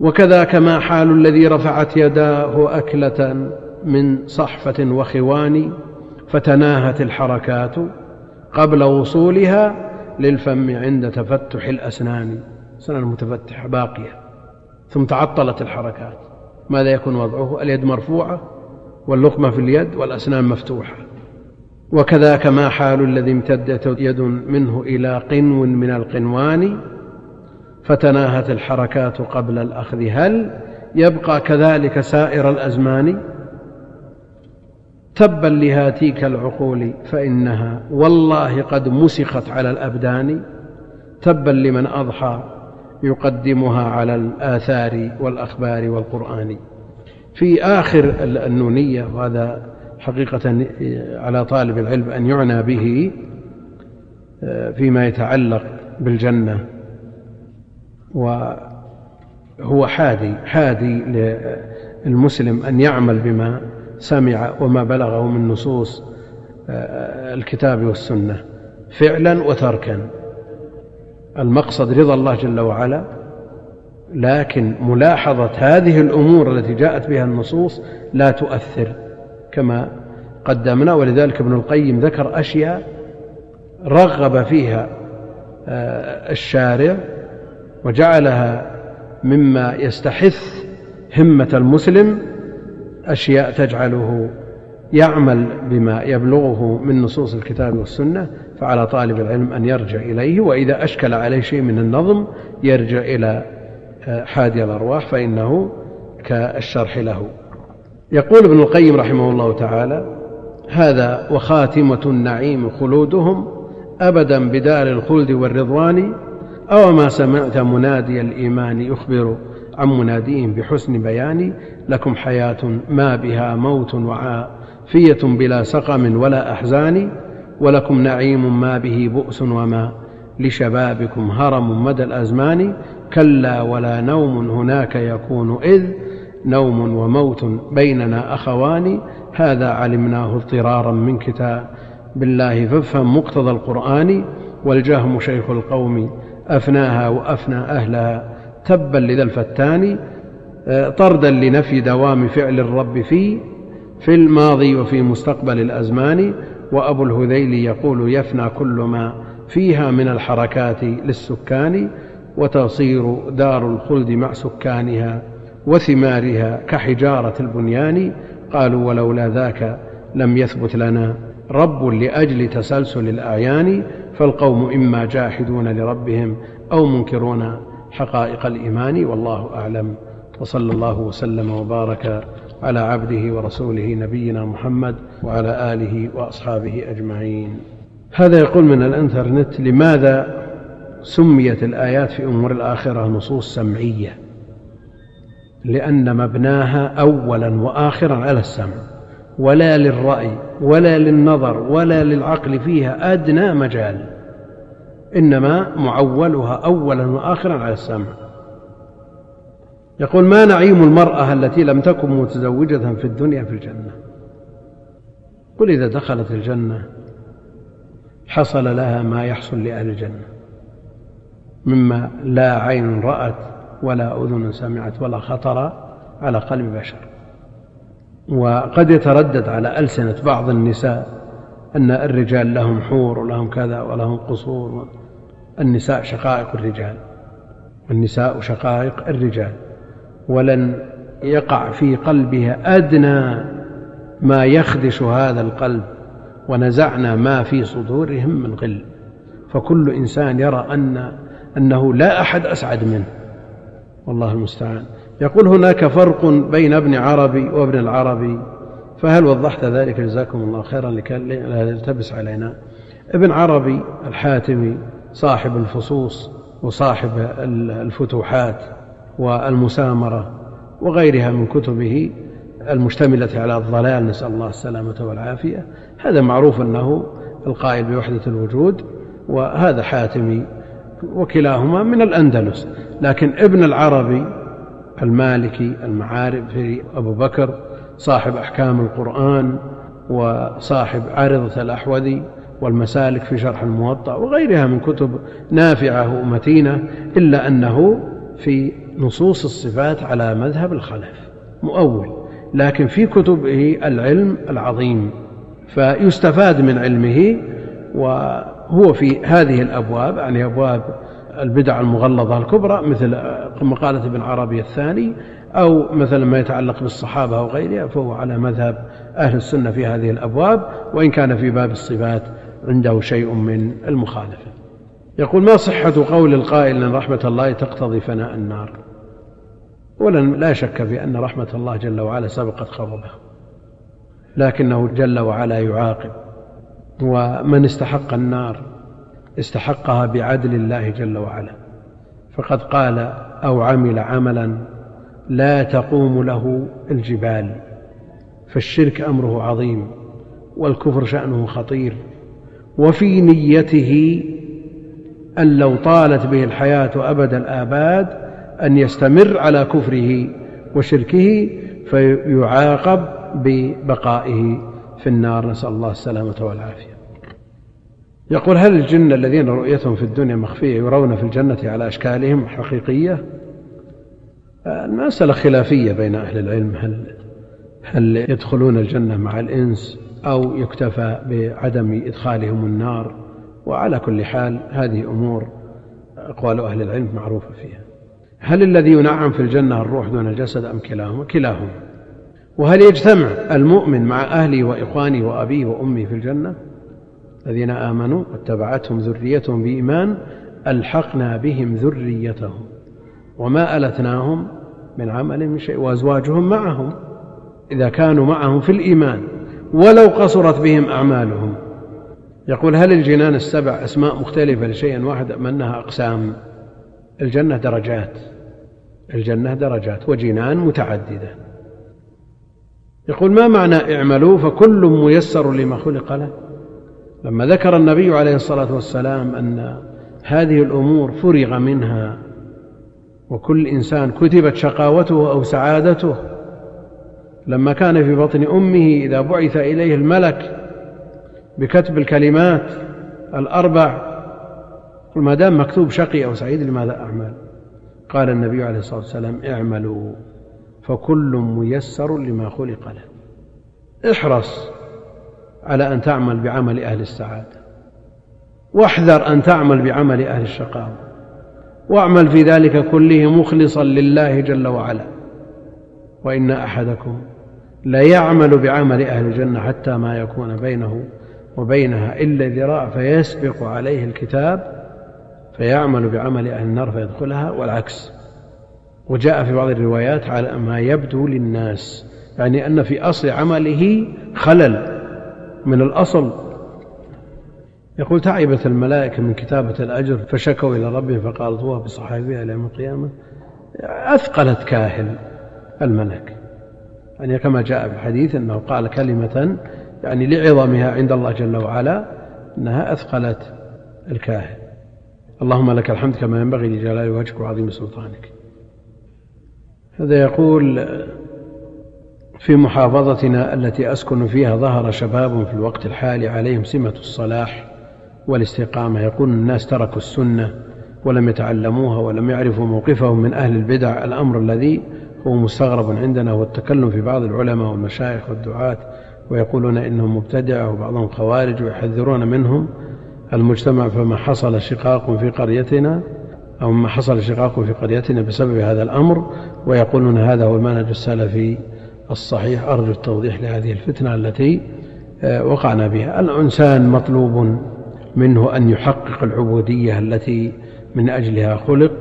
وكذاك ما حال الذي رفعت يداه أكلة من صحفة وخوان فتناهت الحركات قبل وصولها للفم عند تفتح الأسنان. سنن المتفتحة باقية. ثم تعطلت الحركات. ماذا يكون وضعه؟ اليد مرفوعة واللقمة في اليد والأسنان مفتوحة. وكذاك ما حال الذي امتدت يد منه إلى قنو من القنوان فتناهت الحركات قبل الأخذ. هل يبقى كذلك سائر الأزمان؟ تبا لهاتيك العقول فإنها والله قد مسخت على الأبدان. تبا لمن أضحى يقدمها على الآثار والأخبار والقرآن. في آخر النونية وهذا حقيقة على طالب العلم أن يعنى به فيما يتعلق بالجنة وهو حادي حادي للمسلم أن يعمل بما سمع وما بلغه من نصوص آه، الكتاب والسنة فعلا وتركا. المقصد رضا الله جل وعلا لكن ملاحظة هذه الأمور التي جاءت بها النصوص لا تؤثر. كما قدمنا ولذلك ابن القيم ذكر أشياء رغب فيها آه، الشارع وجعلها مما يستحث همة المسلم أشياء تجعله يعمل بما يبلغه من نصوص الكتاب والسنة فعلى طالب العلم أن يرجع إليه وإذا أشكل عليه شيء من النظم يرجع إلى آه، حادي الأرواح فإنه كالشرح له. يقول ابن القيم رحمه الله تعالى هذا وخاتمة النعيم خلودهم أبدا بدار الخلد والرضوان أو ما سمعت منادي الإيمان يخبر عن مناديهم بحسن بيان لكم حياة ما بها موت وعافية بلا سقم ولا أحزان ولكم نعيم ما به بؤس وما لشبابكم هرم مدى الأزمان كلا ولا نوم هناك يكون إذ نوم وموت بيننا أخوان هذا علمناه اضطرارا من كتاب. بالله فافهم مقتضى القرآن والجهم شيخ القوم أفناها وأفنى أهلها. تبا لذا الفتان آه، طردا لنفي دوام فعل الرب في في الماضي وفي مستقبل الأزمان. وأبو الهذيل يقول يفنى كل ما فيها من الحركات للسكان وتصير دار الخلد مع سكانها. وثمارها كحجارة البنيان قالوا ولولا ذاك لم يثبت لنا رب لأجل تسلسل الأعيان فالقوم إما جاحدون لربهم أو منكرون حقائق الإيمان والله أعلم. وصلى الله وسلم وبارك على عبده ورسوله نبينا محمد وعلى آله وأصحابه أجمعين. هذا يقول من الإنترنت لماذا سميت الآيات في أمور الآخرة نصوص سمعية؟ لأن مبناها أولا وآخرا على السمع ولا للرأي ولا للنظر ولا للعقل فيها أدنى مجال إنما معولها أولا وآخرا على السمع. يقول ما نعيم المرأة التي لم تكن متزوجة في الدنيا في الجنة؟ قل إذا دخلت الجنة حصل لها ما يحصل لأهل الجنة مما لا عين رأت ولا أذن سمعت ولا خطر على قلب بشر. وقد يتردد على ألسنة بعض النساء أن الرجال لهم حور ولهم كذا ولهم قصور. النساء شقائق الرجال النساء شقائق الرجال. ولن يقع في قلبها أدنى ما يخدش هذا القلب ونزعنا ما في صدورهم من غل. فكل إنسان يرى أن أنه لا أحد أسعد منه. والله المستعان. يقول هناك فرق بين ابن عربي وابن العربي فهل وضحت ذلك؟ جزاكم الله خيرا لكي لا يلتبس علينا. ابن عربي الحاتمي صاحب الفصوص وصاحب الفتوحات والمسامرة وغيرها من كتبه المشتملة على الضلال نسأل الله السلامة والعافية. هذا معروف أنه القائل بوحدة الوجود وهذا حاتمي وكلاهما من الأندلس. لكن ابن العربي المالكي المعارف أبو بكر صاحب أحكام القرآن وصاحب عارضة الأحوذي والمسالك في شرح الموطأ وغيرها من كتب نافعة ومتينة إلا أنه في نصوص الصفات على مذهب الخلف مؤول. لكن في كتبه العلم العظيم فيستفاد من علمه وهو في هذه الأبواب يعني أبواب البدع المغلظة الكبرى مثل مقالة ابن عربي الثاني أو مثلا ما يتعلق بالصحابة أو غيرها فهو على مذهب أهل السنة في هذه الأبواب وإن كان في باب الصفات عنده شيء من المخالفة. يقول ما صحة قول القائل أن رحمة الله تقتضي فناء النار؟ ولن لا شك في أن رحمة الله جل وعلا سبقت غضبه لكنه جل وعلا يعاقب. ومن استحق النار استحقها بعدل الله جل وعلا. فقد قال أو عمل عملا لا تقوم له الجبال فالشرك أمره عظيم والكفر شأنه خطير. وفي نيته أن لو طالت به الحياة أبد الآباد أن يستمر على كفره وشركه فيعاقب ببقائه. في النار نسأل الله السلامة والعافية. يقول هل الجن الذين رؤيتهم في الدنيا مخفية يرون في الجنة على أشكالهم حقيقية؟ المسألة خلافية بين أهل العلم هل هل يدخلون الجنة مع الإنس أو يكتفى بعدم إدخالهم النار؟ وعلى كل حال هذه أمور أقوال أهل العلم معروفة فيها. هل الذي ينعم في الجنة الروح دون الجسد أم كلاهما؟ كلاهما. وهل يجتمع المؤمن مع أهله وإخوانه وأبيه وأمه في الجنة؟ الذين آمنوا واتبعتهم ذريتهم بإيمان ألحقنا بهم ذريتهم وما ألتناهم من عمل من شيء وأزواجهم معهم إذا كانوا معهم في الإيمان ولو قصرت بهم أعمالهم. يقول هل الجنان السبع أسماء مختلفة لشيء واحد أم أنها أقسام؟ الجنة درجات الجنة درجات وجنان متعددة. يقول ما معنى اعملوا فكل ميسر لما خلق له؟ لما ذكر النبي عليه الصلاة والسلام أن هذه الأمور فرغ منها وكل إنسان كتبت شقاوته أو سعادته لما كان في بطن أمه إذا بعث إليه الملك بكتب الكلمات الأربع ما دام مكتوب شقي أو سعيد لماذا أعمل؟ قال النبي عليه الصلاة والسلام اعملوا. فكل ميسر لما خلق له. احرص على أن تعمل بعمل أهل السعادة. واحذر أن تعمل بعمل أهل الشقاوة. واعمل في ذلك كله مخلصا لله جل وعلا. وإن أحدكم ليعمل بعمل أهل الجنة حتى ما يكون بينه وبينها إلا ذراع فيسبق عليه الكتاب فيعمل بعمل أهل النار فيدخلها والعكس. وجاء في بعض الروايات على ما يبدو للناس يعني أن في أصل عمله خلل من الأصل. يقول تعبت الملائكة من كتابة الأجر فشكوا إلى ربهم فقالت هو بصحابها إلى يوم القيامة. أثقلت كاهل الملك. يعني كما جاء في الحديث أنه قال كلمة يعني لعظمها عند الله جل وعلا أنها أثقلت الكاهن. اللهم لك الحمد كما ينبغي لجلال وجهك وعظيم سلطانك. هذا يقول في محافظتنا التي أسكن فيها ظهر شباب في الوقت الحالي عليهم سمة الصلاح والاستقامة. يقول الناس تركوا السنة ولم يتعلموها ولم يعرفوا موقفهم من أهل البدع. الأمر الذي هو مستغرب عندنا هو التكلم في بعض العلماء والمشايخ والدعاة ويقولون إنهم مبتدعة وبعضهم خوارج ويحذرون منهم. المجتمع فما حصل شقاق في قريتنا أو ما حصل شقاق في قريتنا بسبب هذا الأمر ويقولون هذا هو المنهج السلفي الصحيح. أرجو التوضيح لهذه الفتنة التي آه، وقعنا بها. الإنسان مطلوب منه أن يحقق العبودية التي من أجلها خلق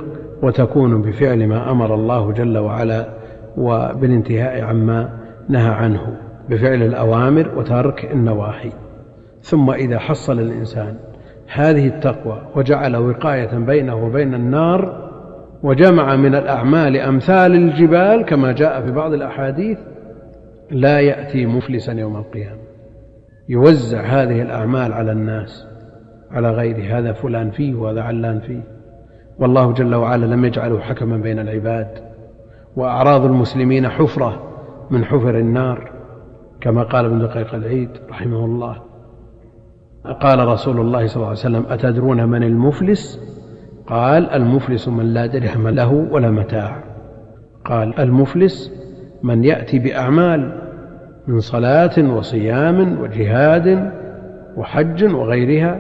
وتكون بفعل ما أمر الله جل وعلا وبالانتهاء عما نهى عنه بفعل الأوامر وترك النواهي. ثم إذا حصل الإنسان هذه التقوى وجعل وقاية بينه وبين النار وجمع من الأعمال أمثال الجبال كما جاء في بعض الأحاديث لا يأتي مفلسا يوم القيامة. يوزع هذه الأعمال على الناس على غيره هذا فلان فيه وهذا علان فيه. والله جل وعلا لم يجعله حكما بين العباد. وأعراض المسلمين حفرة من حفر النار كما قال ابن دقيق العيد رحمه الله. قال رسول الله صلى الله عليه وسلم أتدرون من المفلس؟ قال المفلس من لا درهم له ولا متاع. قال المفلس من يأتي بأعمال من صلاة وصيام وجهاد وحج وغيرها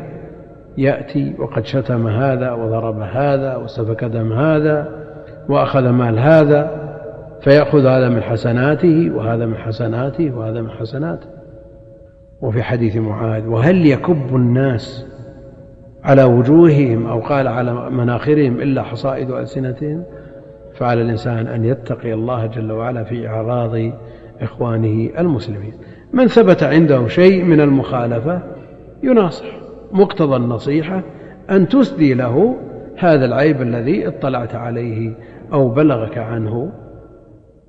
يأتي وقد شتم هذا وضرب هذا وسفك دم هذا وأخذ مال هذا فيأخذ هذا من حسناته وهذا من حسناته وهذا من حسناته. وفي حديث معاذ وهل يكب الناس على وجوههم أو قال على مناخرهم إلا حصائد ألسنتهم فعلى الإنسان أن يتقي الله جل وعلا في إعراض إخوانه المسلمين. من ثبت عنده شيء من المخالفة يناصح. مقتضى النصيحة أن تسدي له هذا العيب الذي اطلعت عليه أو بلغك عنه.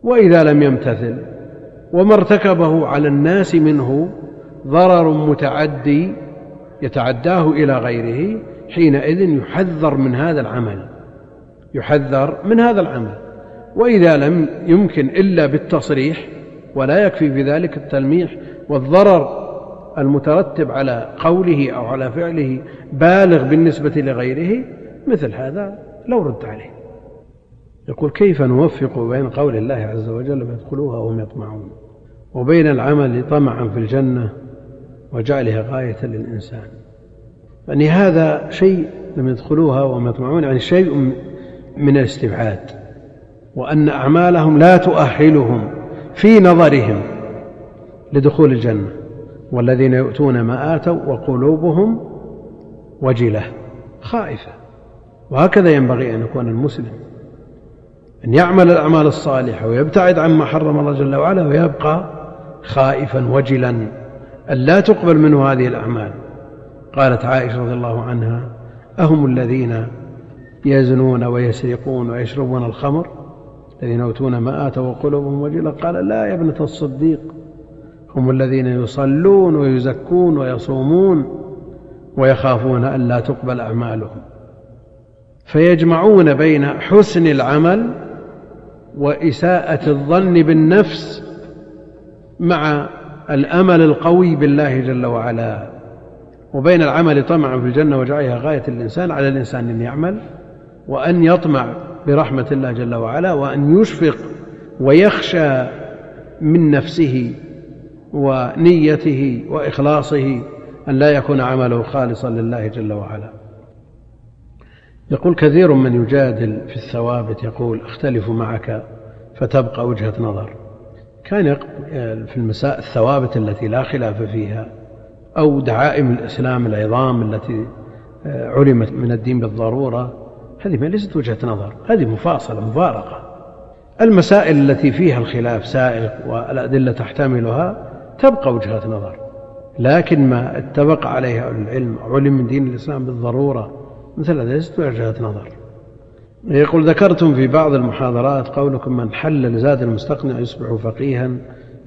وإذا لم يمتثل وما ارتكبه على الناس منه ضرر متعدي يتعداه إلى غيره حينئذ يحذر من هذا العمل يحذر من هذا العمل. وإذا لم يمكن إلا بالتصريح ولا يكفي في ذلك التلميح والضرر المترتب على قوله أو على فعله بالغ بالنسبة لغيره مثل هذا لو رد عليه. يقول كيف نوفق بين قول الله عز وجل فيدخلوها وهم يطمعون؟ وبين العمل طمعا في الجنة وجعلها غاية للإنسان. يعني هذا شيء لم يدخلوها وهم يطمعون يعني شيء من الاستبعاد وأن أعمالهم لا تؤهلهم في نظرهم لدخول الجنة. والذين يؤتون ما آتوا وقلوبهم وجلة خائفة. وهكذا ينبغي أن يكون المسلم أن يعمل الأعمال الصالحة ويبتعد عما حرم الله جل وعلا ويبقى خائفا وجلا. أن لا تقبل منه هذه الأعمال. قالت عائشة رضي الله عنها أهم الذين يزنون ويسرقون ويشربون الخمر؟ الذين يؤتون ما آتوا وقلوبهم وجلة. قال لا يا ابنة الصديق. هم الذين يصلون ويزكون ويصومون ويخافون ألا تقبل أعمالهم. فيجمعون بين حسن العمل وإساءة الظن بالنفس مع الأمل القوي بالله جل وعلا. وبين العمل طمعا في الجنة وجعلها غاية الإنسان على الإنسان أن يعمل وأن يطمع برحمة الله جل وعلا وأن يشفق ويخشى من نفسه ونيته وإخلاصه أن لا يكون عمله خالصا لله جل وعلا. يقول كثير من يجادل في الثوابت يقول أختلف معك فتبقى وجهة نظر. كان في المساء الثوابت التي لا خلاف فيها أو دعائم الإسلام العظام التي آه، علمت من الدين بالضرورة هذه ما ليست وجهة نظر هذه مفاصلة مفارقة. المسائل التي فيها الخلاف سائغ والأدلة تحتملها تبقى وجهة نظر. لكن ما اتفق عليه العلم علم من دين الإسلام بالضرورة مثل هذا ليست وجهة نظر. يقول ذكرتم في بعض المحاضرات قولكم من حلل زاد المستقنع يصبح فقيها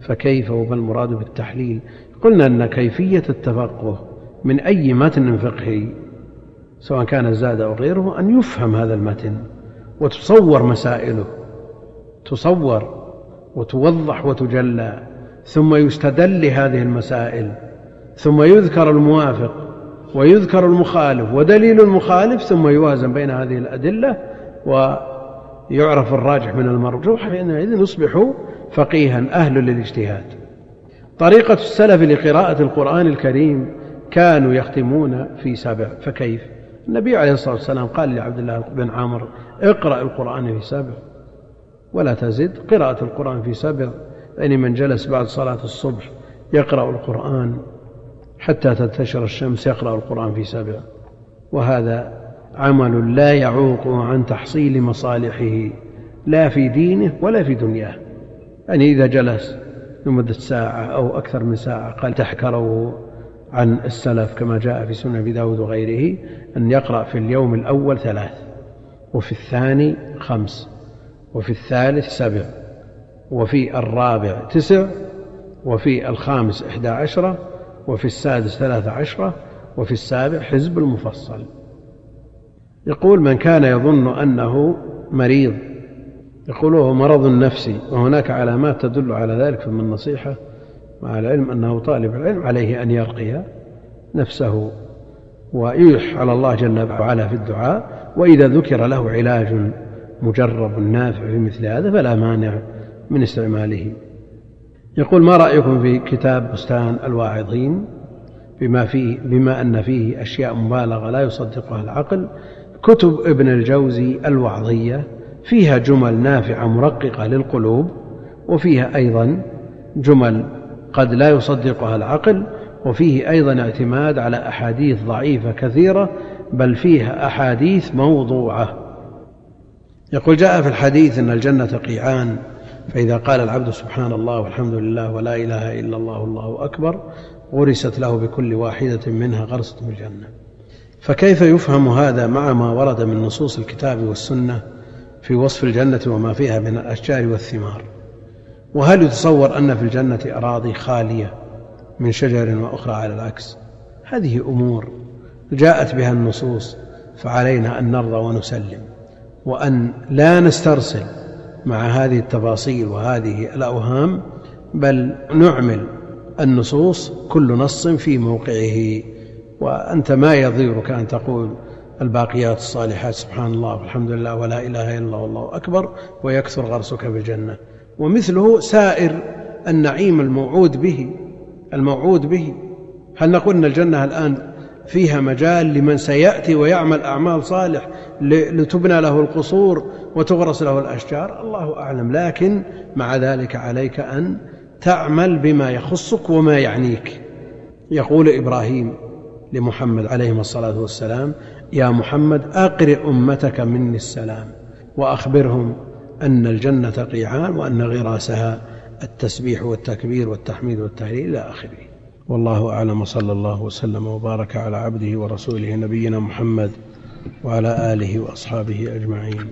فكيف وما المراد بالتحليل؟ قلنا أن كيفية التفقه من أي متن فقهي سواء كان الزاد أو غيره أن يفهم هذا المتن وتصور مسائله تصور وتوضح وتجلى ثم يستدل لهذه المسائل ثم يذكر الموافق ويذكر المخالف ودليل المخالف ثم يوازن بين هذه الأدلة ويعرف الراجح من المرجوح حينئذ يصبح فقيها أهل للاجتهاد. طريقة السلف لقراءة القرآن الكريم كانوا يختمون في سبع فكيف؟ النبي عليه الصلاة والسلام قال لعبد الله بن عامر اقرأ القرآن في سبع ولا تزد قراءة القرآن في سبع يعني من جلس بعد صلاة الصبح يقرأ القرآن حتى تنتشر الشمس يقرأ القرآن في سبع وهذا عمل لا يعوق عن تحصيل مصالحه لا في دينه ولا في دنياه. يعني إذا جلس لمدة ساعة أو أكثر من ساعة قال تحكروا عن السلف كما جاء في سنة أبي داود وغيره أن يقرأ في اليوم الأول ثلاث وفي الثاني خمس وفي الثالث سبع وفي الرابع تسع وفي الخامس إحدى عشرة وفي السادس ثلاث عشرة وفي السابع حزب المفصل. يقول من كان يظن أنه مريض يقول هو مرض نفسي وهناك علامات تدل على ذلك فمن النصيحة مع العلم أنه طالب العلم عليه أن يرقي نفسه ويلح على الله جل وعلا في الدعاء وإذا ذكر له علاج مجرب نافع في مثل هذا فلا مانع من استعماله. يقول ما رأيكم في كتاب بستان الواعظين؟ بما, فيه بما أن فيه أشياء مبالغة لا يصدقها العقل كتب ابن الجوزي الوعظية فيها جمل نافعة مرققة للقلوب وفيها أيضا جمل قد لا يصدقها العقل وفيه أيضا اعتماد على أحاديث ضعيفة كثيرة بل فيها أحاديث موضوعة. يقول جاء في الحديث أن الجنة قيعان فإذا قال العبد سبحان الله والحمد لله ولا إله إلا الله الله أكبر غرست له بكل واحدة منها غرسة في الجنة. فكيف يفهم هذا مع ما ورد من نصوص الكتاب والسنة في وصف الجنة وما فيها من الأشجار والثمار؟ وهل يتصور أن في الجنة أراضي خالية من شجر وأخرى على العكس؟ هذه أمور جاءت بها النصوص فعلينا أن نرضى ونسلم وأن لا نسترسل مع هذه التفاصيل وهذه الأوهام بل نعمل النصوص كل نص في موقعه. وأنت ما يضيرك أن تقول الباقيات الصالحات سبحان الله والحمد لله ولا إله إلا الله والله أكبر ويكثر غرسك بالجنة. ومثله سائر النعيم الموعود به الموعود به. هل نقول أن الجنة الآن فيها مجال لمن سيأتي ويعمل أعمال صالح لتبنى له القصور وتغرس له الأشجار؟ الله أعلم. لكن مع ذلك عليك أن تعمل بما يخصك وما يعنيك. يقول إبراهيم لمحمد عليه الصلاة والسلام يا محمد أقرئ أمتك مني السلام وأخبرهم أن الجنة قيعان وأن غراسها التسبيح والتكبير والتحميد والتهليل إلى آخره. والله أعلم صلى الله وسلم وبارك على عبده ورسوله نبينا محمد وعلى آله وأصحابه أجمعين.